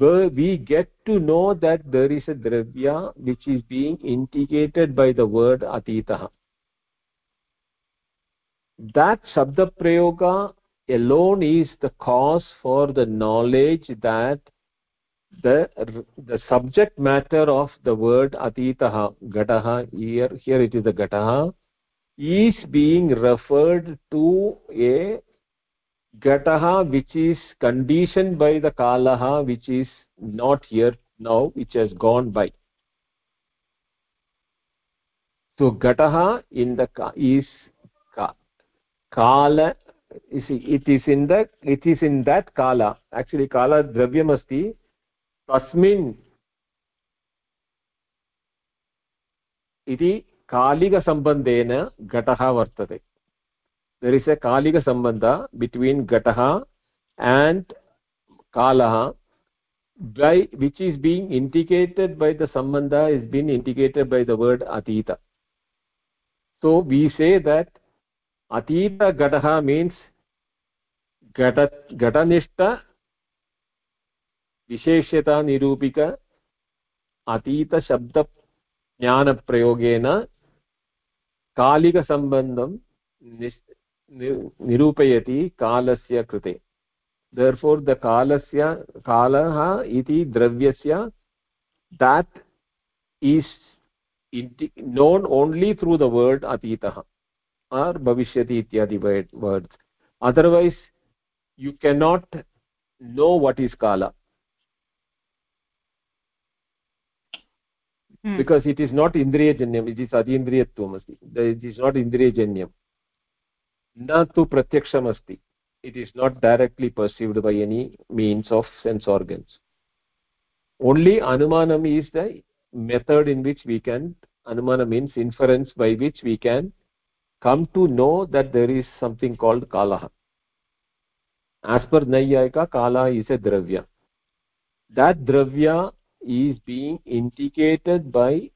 S1: we get to know that there is a dravya which is being indicated by the word atitah that shabda prayoga alone is the cause for the knowledge that the the subject matter of the word atitah gataha here here it is the gataha is being referred to a gataha which is conditioned by the kalaha which is not here now which has gone by so gataha in the is kala is it is in the it is in that kala actually kala dravyam asti tasmin इति कालिकसम्बन्धेन घटः वर्तते। There is a कालिकसम्बन्ध between घटः and कालः by which is being indicated by the सम्बन्ध is been indicated by the word अतीत so we say that अतीतघटः means घट घटनिष्ठ विशेषतानिरूपिक अतीतशब्दज्ञानप्रयोगेन कालिकसम्बन्धं निरूपयति कालस्य कृते therefore the kalasya kalaha iti dravyasya that is known only through the word atitah or bhavishyati ityadi words otherwise you cannot know what is kala hmm. because it is not indriya indriyajanyam it is adindriyatvam asti. It is not indriya indriyajanyam na tu pratyaksham asti. It is not directly perceived by any means of sense organs. Only anumanam is the method in which we can anumana means inference by which we can come to know that there is something called kalaha. As per nayayika kala is a dravya. That dravya is being indicated by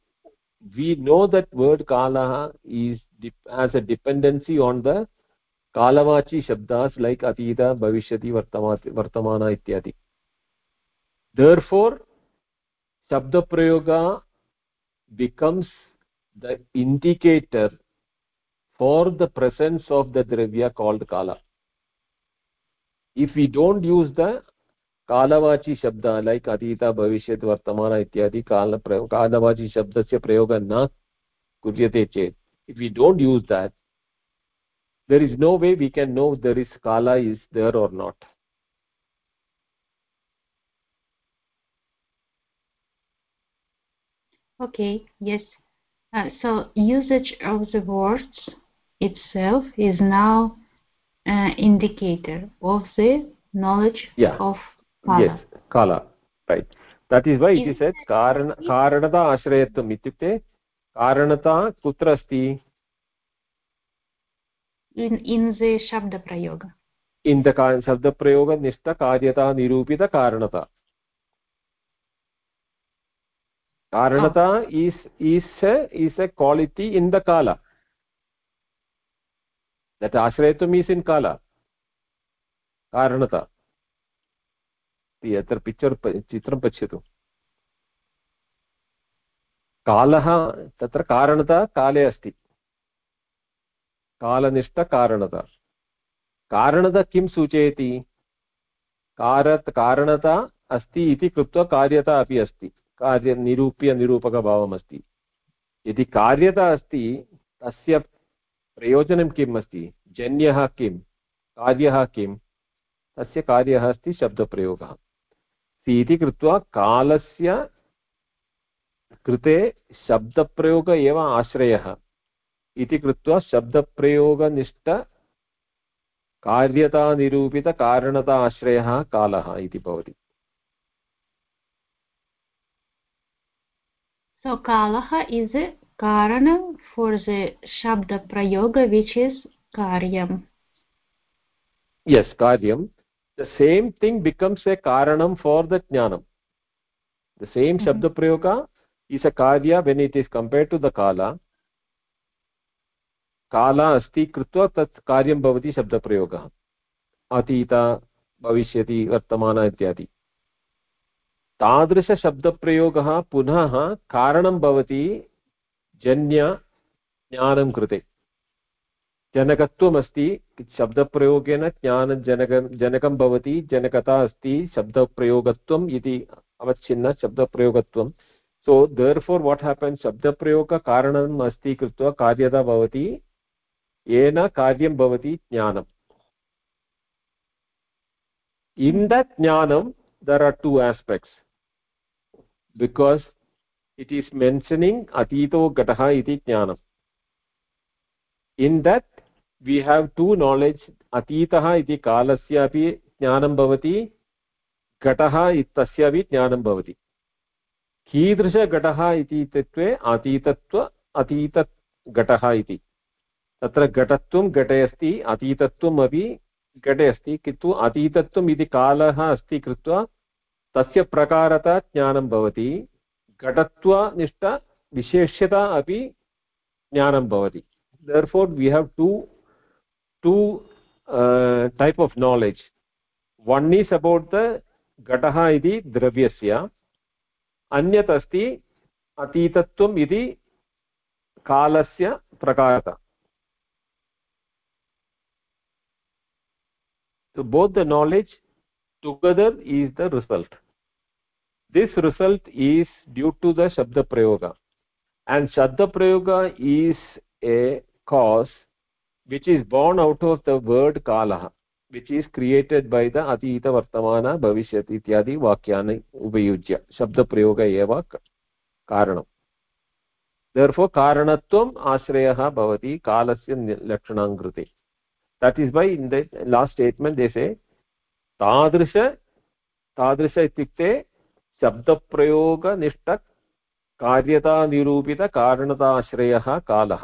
S1: we know that word kalaha is has a dependency on the kalavachi shabdas like atita bhavishyati vartamana ityadi. Therefore shabda prayoga becomes the indicator for the presence of the dravya called kala. If we don't use the कालवाचि शब्द like अतीत भविष्य वर्तमान इत्यादि काल कालवाचि शब्द से प्रयोग न कुर्यते चेत if you don't use that there is no way we can no there is काला is there or not
S4: okay yes so usage of the words itself is now indicator of the knowledge of
S1: yes kala right that is why it is said karan karanata ashrayatvam ityukte karanata kutra asti
S4: in in the shabda prayoga
S1: in the shabda prayoga nishta karyata nirupita karanata karanata oh. is is a, is a quality in the kala that ashrayatvam is in kala karanata अत्र picture चित्रं पश्यतु कालः तत्र कारणता, काले अस्ति। कालनिष्ठकारणता कारणता। किं सूचयति? कार कारणता अस्ति इति कृत्वा कार्यता अपि अस्ति। कार्य, निरूप्य निरूपकभावम् अस्ति यदि कार्यता अस्ति, तस्य प्रयोजनं किम् अस्ति? जन्यः किं कार्यः किं तस्य कार्यः अस्ति शब्दप्रयोगः। इति कृत्वा कालस्य कृते शब्दप्रयोग एव आश्रयः इति कृत्वा शब्दप्रयोगनिष्ठ कार्यतानिरूपितकारणता आश्रयः कालः इति भवति
S4: So kalaha is a karana for the shabda prayoga which is karyam.
S1: Yes, karyam. The same thing becomes a karanam for the jnanam. The same mm -hmm. shabda prayoga is a karya when it is compared to the kala. काला अस्ति कृत्वा तत् कार्यं भवति शब्दप्रयोगः अतीत भविष्यति वर्तमान इत्यादि तादृशशब्दप्रयोगः पुनः कारणं भवति जन्यज्ञानं कृते जनकत्वमस्ति शब्दप्रयोगेन ज्ञानजनक जनकं भवति, जनकता अस्ति शब्दप्रयोगत्वम् इति अवच्छिन्न शब्दप्रयोगत्वं so therefore what happen शब्दप्रयोगकारणम् अस्ति कृत्वा कार्यता भवति, येन कार्यं भवति ज्ञानम्। In that jnanam there are two aspects, because it is mentioning atito gataha iti jnanam. In that have two knowledge, atitah iti kalasya api jnanam bhavati घटः इत्यस्य अपि ज्ञानं भवति कीदृशघटः इति इत्युक्ते अतीतत्व अतीतघटः इति तत्र घटत्वं घटे अस्ति अतीतत्वम् अपि घटे अस्ति किन्तु अतीतत्वम् इति कालः अस्ति कृत्वा तस्य प्रकारता ज्ञानं भवति घटत्वनिष्ठ विशेष्यता अपि ज्ञानं भवति therefore, we have two two uh, type of knowledge one is about the घटः इति द्रव्यस्य अन्यत् अस्ति अतीतत्वम् इति कालस्य प्रकारता so both the knowledge together is the result this result is due to the shabda prayoga and shabda prayoga is a cause which is born out of the word kala which is created by the atita vartamana bhavishyat ityadi vakyani upayujya shabda prayoga eva karanam therefore karanatvam ashrayah bhavati kalasya lakshanam krite that is why in the last statement they say तादृश तादृश इत्युक्ते शब्दप्रयोगनिष्ठ कार्यतानिरूपितकारणताश्रयः कालः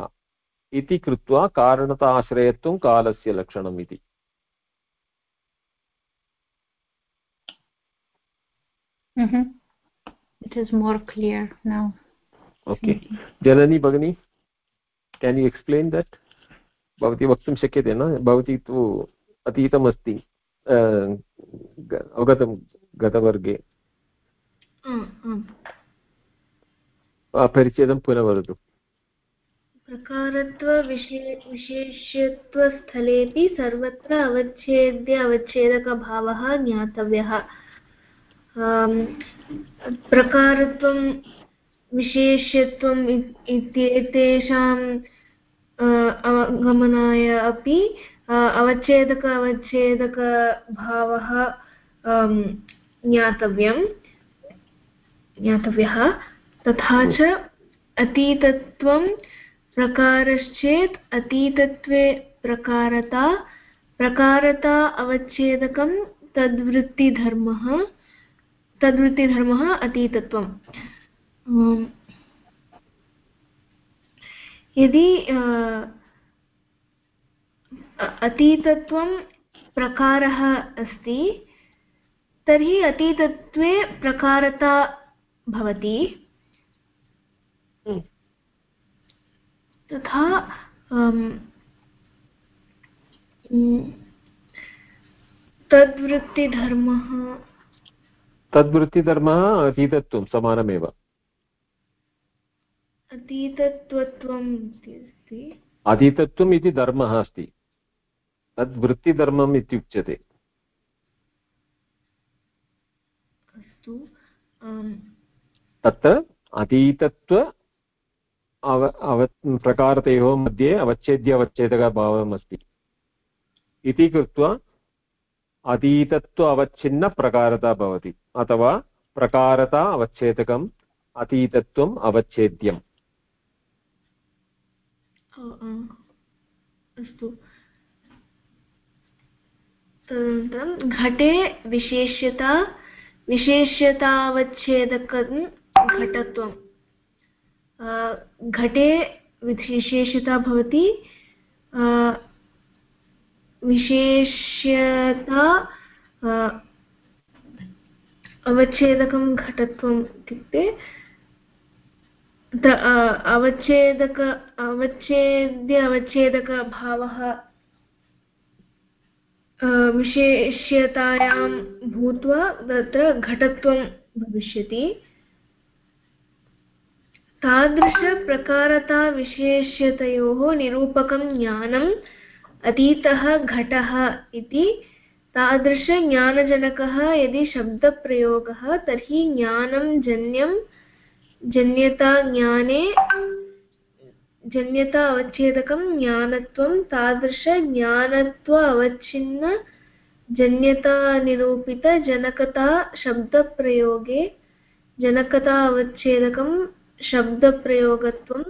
S1: इति कृत्वा कारणताश्रयत्वं कालस्य लक्षणम् इति
S4: It is more clear now.
S1: Okay. Janani Bhagini, can you explain that? भवती वक्तुं शक्यते न भवती तु अतीतमस्ति अवगतं गतवर्गे परिच्छेदं पुनः वदतु
S5: प्रकारत्वविशे विशेष्यत्वस्थलेपि सर्वत्र अवच्छेद्य अवच्छेदकभावः ज्ञातव्यः। प्रकारत्वं विशेष्यत्वम् इत्येतेषां गमनाय अपि अवच्छेदक अवच्छेदकभावः ज्ञातव्यं ज्ञातव्यः। तथा च अतीतत्वं प्रकारश्चेत् अतीतत्वे प्रकारता प्रकारता अवच्छेदकं तद्वृत्तिधर्मः तद्वृत्तिधर्मः अतीतत्वम्। यदि अतीतत्वं प्रकारः अस्ति, तर्हि अतीतत्वे प्रकारता भवति। तथा तद्वृत्तिधर्मः।
S1: तद्वृत्तिधर्मः अतीतत्वं समानमेव।
S5: अतीतत्वत्वम् अस्ति।
S1: अतीतत्वम् इति धर्मः अस्ति। तद्वृत्तिधर्मम् इत्युच्यते।
S5: अस्तु
S1: तत्र अतीतत्व अव अव प्रकारतयोः मध्ये अवच्छेद्य अवच्छेदकभावम् अस्ति इति कृत्वा अतीतत्व अवच्छिन्नप्रकारता भवति अथवा प्रकारता अवच्छेदकम् अतीतत्वम् अवच्छेद्यम्।
S5: अस्तु। तदनन्तरं घटे विशेष्यता विशेष्यतावच्छेदकं घटत्वं अ, घटे विशेष्यता भवति। विशेष्यता अवच्छेदकं घटत्वम् इत्युक्ते अवच्छेदक, अवच्छेद्य अवच्छेदकभावः विशेष्यतायां भूत्वा तत्र घटत्वं भविष्यति। तादृशप्रकारताविशेष्यतयोः निरूपकं ज्ञानम् अतीतः घटः इति। तादृशज्ञानजनकः यदि शब्दप्रयोगः, तर्हि ज्ञानं जन्यं, जन्यता ज्ञाने, जन्यता अवच्छेदकं ज्ञानत्वं तादृशज्ञानत्व अवच्छिन्न जन्यतानिरूपितजनकता शब्दप्रयोगे, जनकता अवच्छेदकं शब्दप्रयोगत्वं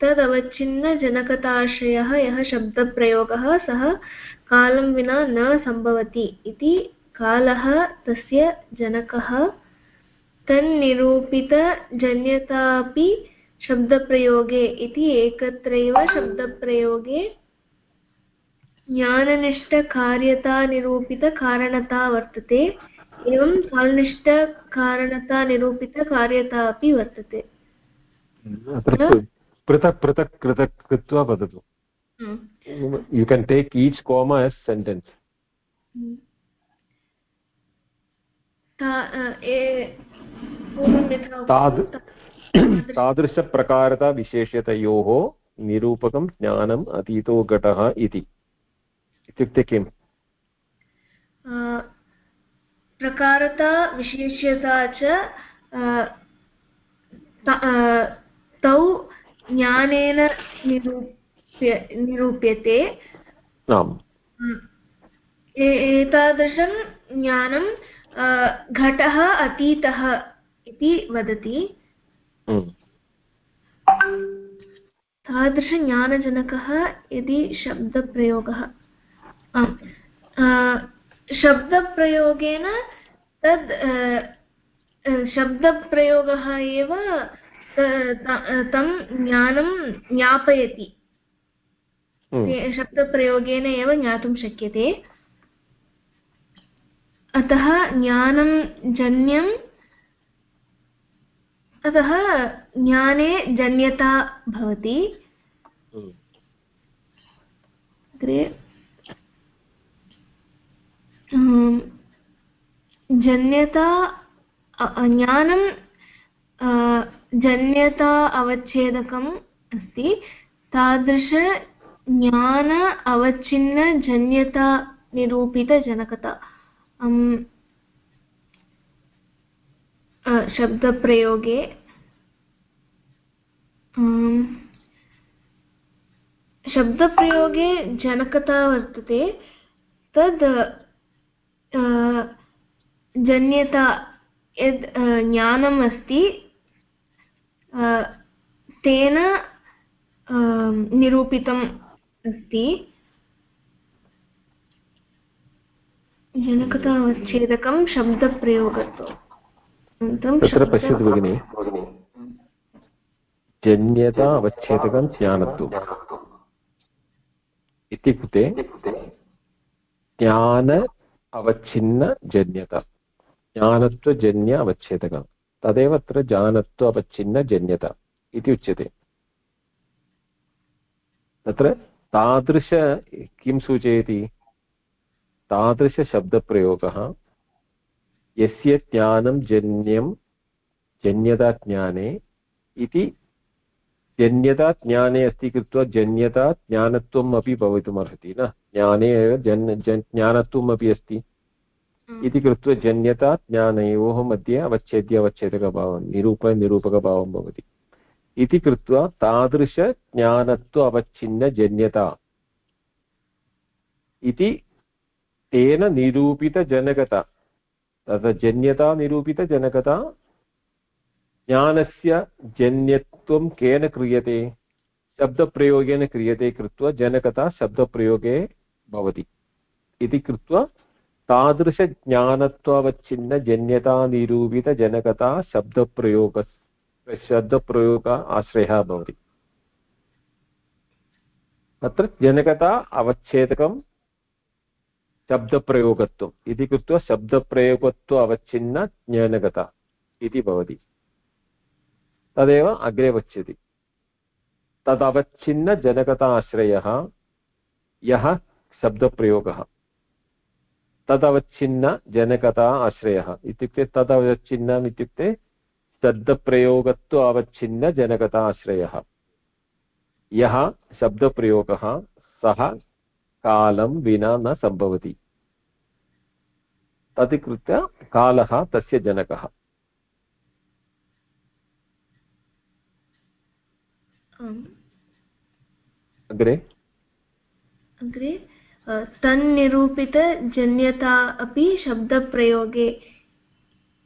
S5: तदवच्छिन्नजनकताश्रयः यः शब्दप्रयोगः सः कालं विना न सम्भवति इति कालः तस्य जनकः। तन्निरूपितजन्यतापि शब्दप्रयोगे इति एकत्रैव शब्दप्रयोगे ज्ञाननिष्ठकार्यतानिरूपितकारणता वर्तते, एवं कालनिष्ठकारणतानिरूपितकार्यता अपि वर्तते।
S1: पृथक् पृथक् पृथक् कृत्वा वदतु। You can take each comma as sentence
S5: ता- अ, ए- पूर्वं यथा
S1: ताद्
S5: उक्तं, तादृश-
S1: तादृशप्रकारतविशेष्यतयोः निरूपकं ज्ञानम् अतीतो घटः इति। इत्युक्ते किम्?
S5: प्रकारता विशेष्यता च त- ज्ञानेन निरूप्य निरूप्यते। एतादृशं ज्ञानं घटः अतीतः इति वदति। तादृशज्ञानजनकः यदि शब्दप्रयोगः शब्दप्रयोगेन तद् शब्दप्रयोगः एव त- ज्ञानं ज्ञापयति।
S1: हम्म।
S5: शब्दप्रयोगेन एव ज्ञातुं शक्यते। अतः ज्ञानं जन्यम् अतः ज्ञाने जन्यता भवति।
S1: हम्म।
S5: अग्रे। जन्यता अ- अ- ज्ञानं जन्यता अवच्छेदकम् अस्ति। तादृश ज्ञान अवच्छिन्नजन्यता निरूपितजनकता अम्, शब्दप्रयोगे शब्दप्रयोगे जनकता वर्तते। तद् जन्यता यद् ज्ञानम् अस्ति तेन निरूपितम् अस्ति। जनकतावच्छेदकं शब्दप्रयोगत्वम् अनन्तरं
S1: तत्र पश्यतु भगिनि। जन्यता अवच्छेदकं ज्ञानत्वम् इत्युक्ते ज्ञान अवच्छिन्नजन्यता ज्ञानत्वजन्य अवच्छेदकं तदेव अत्र जानत्व अवच्छिन्नजन्यता इति उच्यते। तत्र तादृश किं सूचयति? तादृशशब्दप्रयोगः यस्य ज्ञानं जन्यं जन्यताज्ञाने इति, जन्यता ज्ञाने अस्ति कृत्वा जन्यता ज्ञानत्वम् अपि भवितुमर्हति न? ज्ञाने एव जन् जन् ज्ञानत्वम् अपि अस्ति। इति कृत्वा जन्यता ज्ञानयोः मध्ये अवच्छेद्य अवच्छेदकभावं निरूप निरूपकभावं भवति। इति कृत्वा तादृशज्ञानत्व अवच्छिन्नजन्यता इति तेन निरूपितजनकता तत्र जन्यता निरूपितजनकता ज्ञानस्य जन्यत्वं केन क्रियते? शब्दप्रयोगेन क्रियते कृत्वा जनकता शब्दप्रयोगे भवति। इति कृत्वा तादृशज्ञानत्वावच्छिन्नजन्यतानिरूपितजनकता शब्दप्रयोग शब्दप्रयोग आश्रयः भवति। अत्र जनकता अवच्छेदकं शब्दप्रयोगत्वम्। इति कृत्वा शब्दप्रयोगत्व अवच्छिन्न ज्ञानगता इति भवति। तदेव अग्रे वक्ष्यति तदवच्छिन्नजनकताश्रयः, यः शब्दप्रयोगः। तदवच्छिन्नजनकता आश्रयः। इत्युक्ते तदवच्छिन्नम् इत्युक्ते शब्दप्रयोगत्व अवच्छिन्नजनकता आश्रयः। यः शब्दप्रयोगः सः कालं विना न सम्भवति। तत् कृत्वा कालः तस्य जनकः। अग्रे?
S5: अग्रे? तन्निरूपितजन्यता अपि शब्दप्रयोगे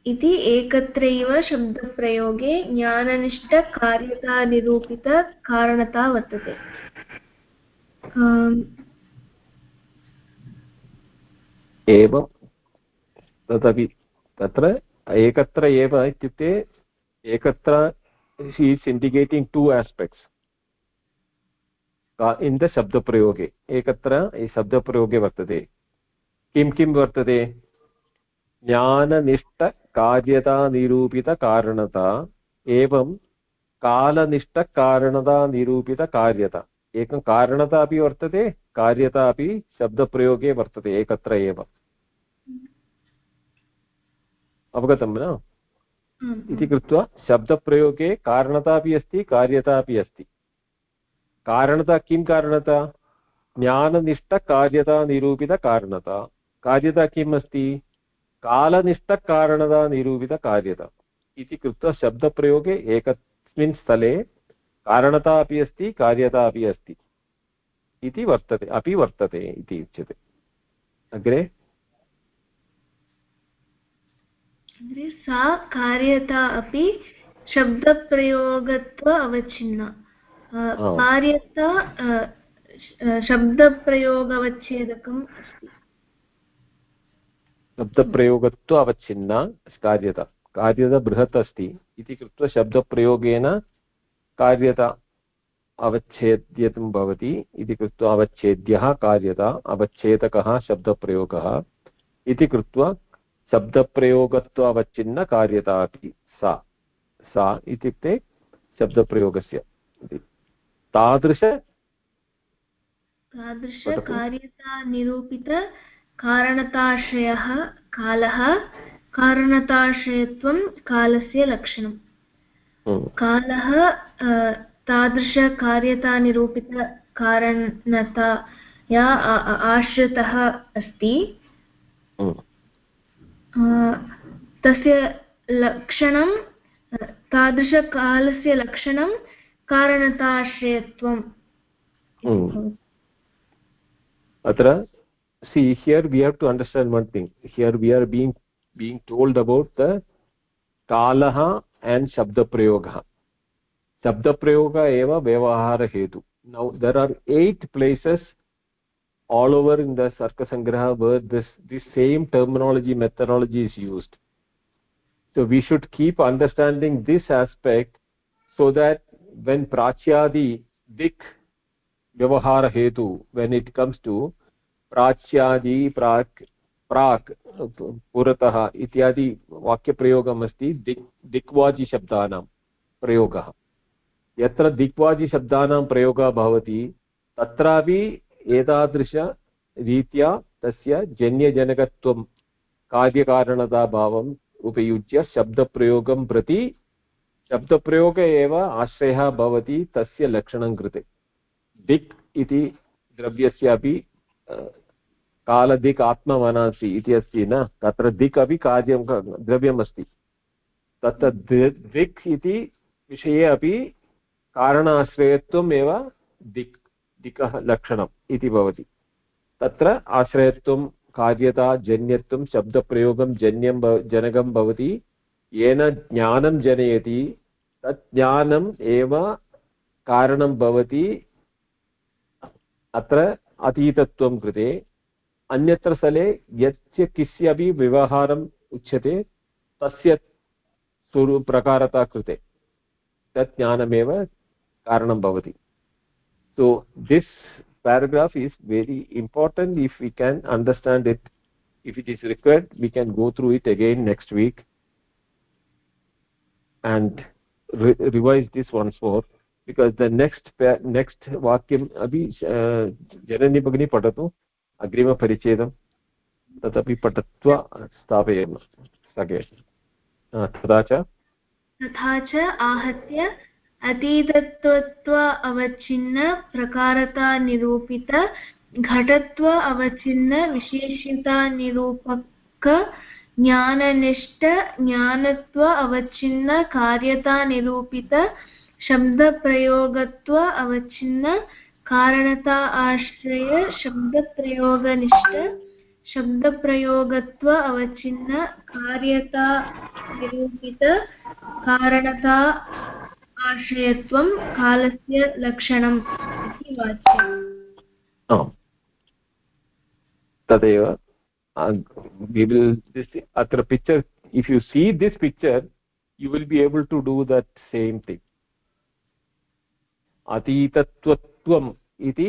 S5: इति एकत्रैव शब्दप्रयोगे ज्ञाननिष्ठकार्यतानिरूपितकारणता वर्तते।
S1: एवं। तदपि तत्र एकत्र एव इत्युक्ते एकत्र is indicating two aspects in the शब्दप्रयोगे एकत्र शब्दप्रयोगे वर्तते किं किं वर्तते ज्ञाननिष्ठकार्यतानिरूपितकारणता एवं कालनिष्ठकारणतानिरूपितकार्यता एकं कारणता अपि वर्तते कार्यता अपि शब्दप्रयोगे वर्तते एकत्र एव अवगतं न इति कृत्वा शब्दप्रयोगे कारणता अपि अस्ति कार्यता अपि अस्ति कारणता किं कारणता ज्ञाननिष्ठकार्यतानिरूपितकारणता कार्यता किम् अस्ति कालनिष्ठकारणतानिरूपितकार्यता इति कृत्वा शब्दप्रयोगे एकस्मिन् स्थले कारणता अपि अस्ति कार्यता अपि अस्ति इति वर्तते अपि वर्तते इति उच्यते अग्रे
S5: अग्रे सा कार्यता अपि शब्दप्रयोगत्व अवच्छिन्ना अ, शब्दप्रयोगवच्छेदकम् अस्ति।
S1: शब्दप्रयोगत्व अवच्छिन्ना कार्यता। कार्यता बृहत् अस्ति। इति कृत्वा शब्दप्रयोगेन कार्यता अवच्छेद्यं भवति। इति कृत्वा अवच्छेद्यः कार्यता अवच्छेदकः शब्दप्रयोगः। इति कृत्वा शब्दप्रयोगत्व अवच्छिन्न कार्यता अपि सा। सा इत्युक्ते शब्दप्रयोगस्य इति। तादृश
S5: तादृशकार्यतानिरूपितकारणताश्रयः कालः कारणताश्रयत्वं कालस्य लक्षणम्
S1: हम्म,
S5: कालः तादृशकार्यतानिरूपितकारणतया आश्रितः अस्ति।
S1: हम्म,
S5: तस्य लक्षणं तादृशकालस्य लक्षणं कारणताश्रयत्वम्।
S1: अत्र see here we have to understand one thing here we are being being told about the कालः एण्ड् शब्दप्रयोगः शब्दप्रयोगः एव व्यवहारहेतु now there are eight places all over in the सर्कसङ्ग्रह where this this same terminology methodology is used so we should keep understanding this aspect so that when prachyadi dik vyavahara hetu when it comes to प्राच्यादि प्राक् प्राक्, पुरतः इत्यादि वाक्यप्रयोगम् अस्ति दिक्, दिक्वाजिशब्दानां प्रयोगः। यत्र दिक्वाजिशब्दानां प्रयोगः भवति, तत्रापि एतादृशरीत्या तस्य जन्यजनकत्वं, कार्यकारणताभावम् उपयुज्य शब्दप्रयोगं प्रति शब्दप्रयोग एव आश्रयः भवति, तस्य लक्षणं कृते। दिक् इति द्रव्यस्यापि कालदिक् आत्ममनासि इति अस्ति न? तत्र दिक् अपि कार्यं द्रव्यमस्ति। तत्र दिक् इति विषये अपि कारणाश्रयत्वम् एव दिक् दिक्कः लक्षणम् इति भवति। तत्र आश्रयत्वं, कार्यता, जन्यत्वं, शब्दप्रयोगं, जन्यं जनकं भवति येन ज्ञानं जनयति तत् ज्ञानम् एव कारणं भवति अत्र अतीतत्वं कृते अन्यत्र स्थले यस्य किस्यापि व्यवहारम् उच्यते तस्य प्रकारता कृते तत् ज्ञानमेव कारणं भवति so this paragraph is very important if we can understand it if it is required we can go through it again next week and re, revise this once more, because the next next vakyam, abhi janani bagini padatu अग्रिमपरिच्छेदं तदपि पठित्वा स्थापयेम सगे तथा च
S5: तथा च आहत्य अतीतत्व अवच्छिन्न प्रकारता निरूपित घटत्व अवच्छिन्न विशेषता निरूपक ज्ञाननिष्ठ ज्ञानत्व अवच्छिन्न कार्यता निरूपित शब्दप्रयोगत्व अवच्छिन्न कारणता आश्रय शब्दप्रयोगनिष्ठ शब्दप्रयोगत्व अवच्छिन्न कार्यता निरूपित कारणता आश्रयत्वं कालस्य लक्षणम् इति वाच्यम्
S1: तदेव we will this atra picture. If you see this picture, you will be able to do that same thing. अतीतत्वत्वम् इति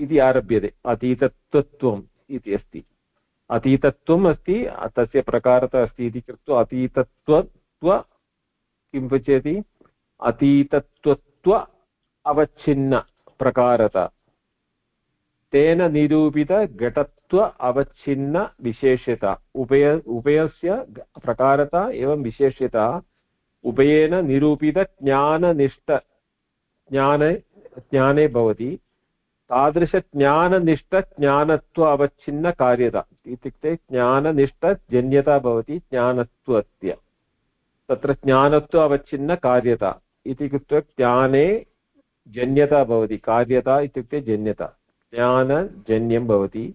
S1: इति आरभ्यते अतीतत्वत्वम् इति अस्ति अतीतत्वम् अस्ति तस्य प्रकारता अस्ति इति कृत्वा अतीतत्वत्व किं पृच्छति अतीतत्वत्व अवच्छिन्नप्रकारता तेन निरूपितघटत्व अवच्छिन्नविशेष्यता उभय उभयस्य प्रकारता एवं विशेष्यता। उभयेन निरूपितज्ञाननिष्ठ ज्ञाने ज्ञाने भवति। तादृशज्ञाननिष्ठज्ञानत्व अवच्छिन्नकार्यता इत्युक्ते ज्ञाननिष्ठजन्यता भवति ज्ञानत्वस्य। तत्र ज्ञानत्व अवच्छिन्नकार्यता इति कृत्वा ज्ञाने जन्यता भवति। कार्यता इत्युक्ते जन्यता। ज्ञानजन्यं भवति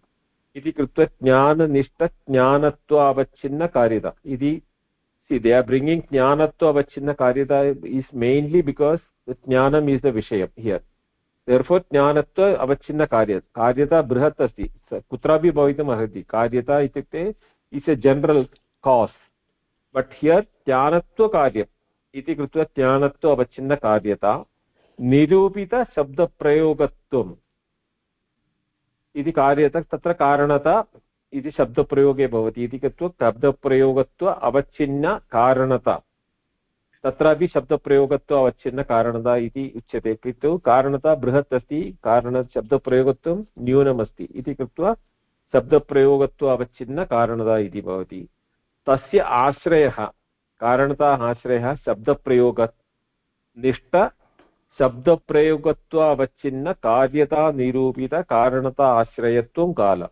S1: इति कृत्वा ज्ञाननिष्ठज्ञानत्वावच्छिन्नकार्यता। इति सि दे आर् ब्रिङ्गिङ्ग् ज्ञानत्व अवच्छिन्नकार्यता इस् मेन्लि बिकास् ज्ञानम् इस् द विषयं हियर् देर्फोर् ज्ञानत्व अवच्छिन्नकार्य कार्यता बृहत् अस्ति। कुत्रापि भवितुमर्हति कार्यता इत्युक्ते is a general cause but here ज्ञानत्वकार्यम् इति कृत्वा ज्ञानत्व अवच्छिन्नकार्यता निरूपितशब्दप्रयोगत्वं इति कार्यता, तत्र कारणता इति शब्दप्रयोगे भवति। इति कृत्वा शब्दप्रयोगत्व अवच्छिन्न कारणता। तत्रापि शब्दप्रयोगत्व अवच्छिन्न कारणता इति उच्यते। किन्तु कारणता बृहत् अस्ति, कारण शब्दप्रयोगत्वं न्यूनमस्ति। इति कृत्वा शब्दप्रयोगत्व अवच्छिन्न कारणता इति भवति। तस्य आश्रयः, कारणता आश्रयः शब्दप्रयोगनिष्ठ शब्दप्रयोगत्व अवच्छिन्न कार्यता निरूपित कारणता आश्रयत्वं काल।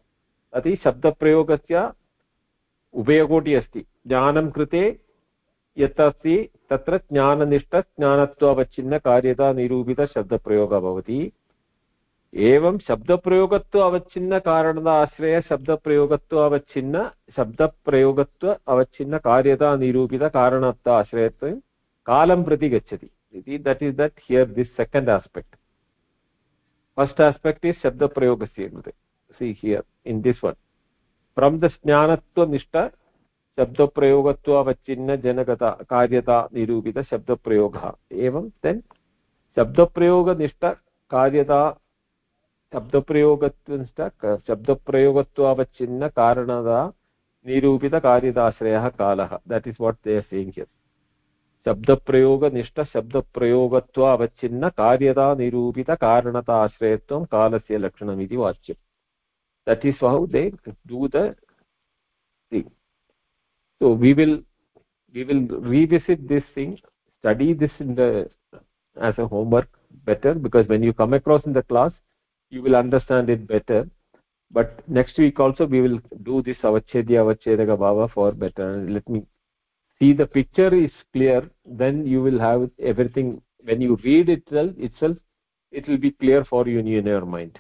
S1: अति शब्दप्रयोगस्य उभयकोटि अस्ति ज्ञानं कृते यत् अस्ति तत्र ज्ञाननिष्ठज्ञानत्वावच्छिन्नकार्यता निरूपितशब्दप्रयोगः भवति। एवं शब्दप्रयोगत्व अवच्छिन्नकारणता आश्रय शब्दप्रयोगत्व अवच्छिन्न शब्दप्रयोगत्व अवच्छिन्नकार्यता निरूपितकारणत्व आश्रयत्वे कालं प्रति गच्छति। iti that is that here this second aspect. First aspect is shabda prayogasya nute see here in this one. From the jnanatva nishta shabda prayogatva avachinna janagata karyata nirupita shabda prayoga. Evam then shabda prayoga nishta karyata shabda prayogatva nishta shabda prayogatva avachinna karanada nirupitakaritashrayah kalah that is what they are saying here. शब्दप्रयोगनिष्ठ शब्दप्रयोगत्वावच्छिन्न कार्यता निरूपित कारणताश्रयत्वं कालस्य लक्षणमिति वाच्यम् that is how they doing so we will revisit this thing study this in the as a homework better because when you come across in the class you will understand it better but next week also we will do this अवच्छेद्य अवच्छेदक भाव for better let me see the picture is clear then you will have everything when you read itself itself it will be clear for you in your mind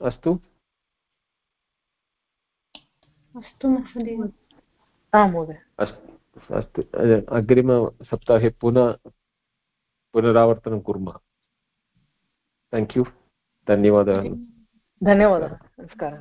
S1: astu
S4: अस्तु महोदय
S2: आं महोदय
S1: अस्तु अस्तु अग्रिमसप्ताहे पुनः पुनरावर्तनं कुर्मः थेङ्क् यू धन्यवादः
S2: धन्यवादः नमस्कारः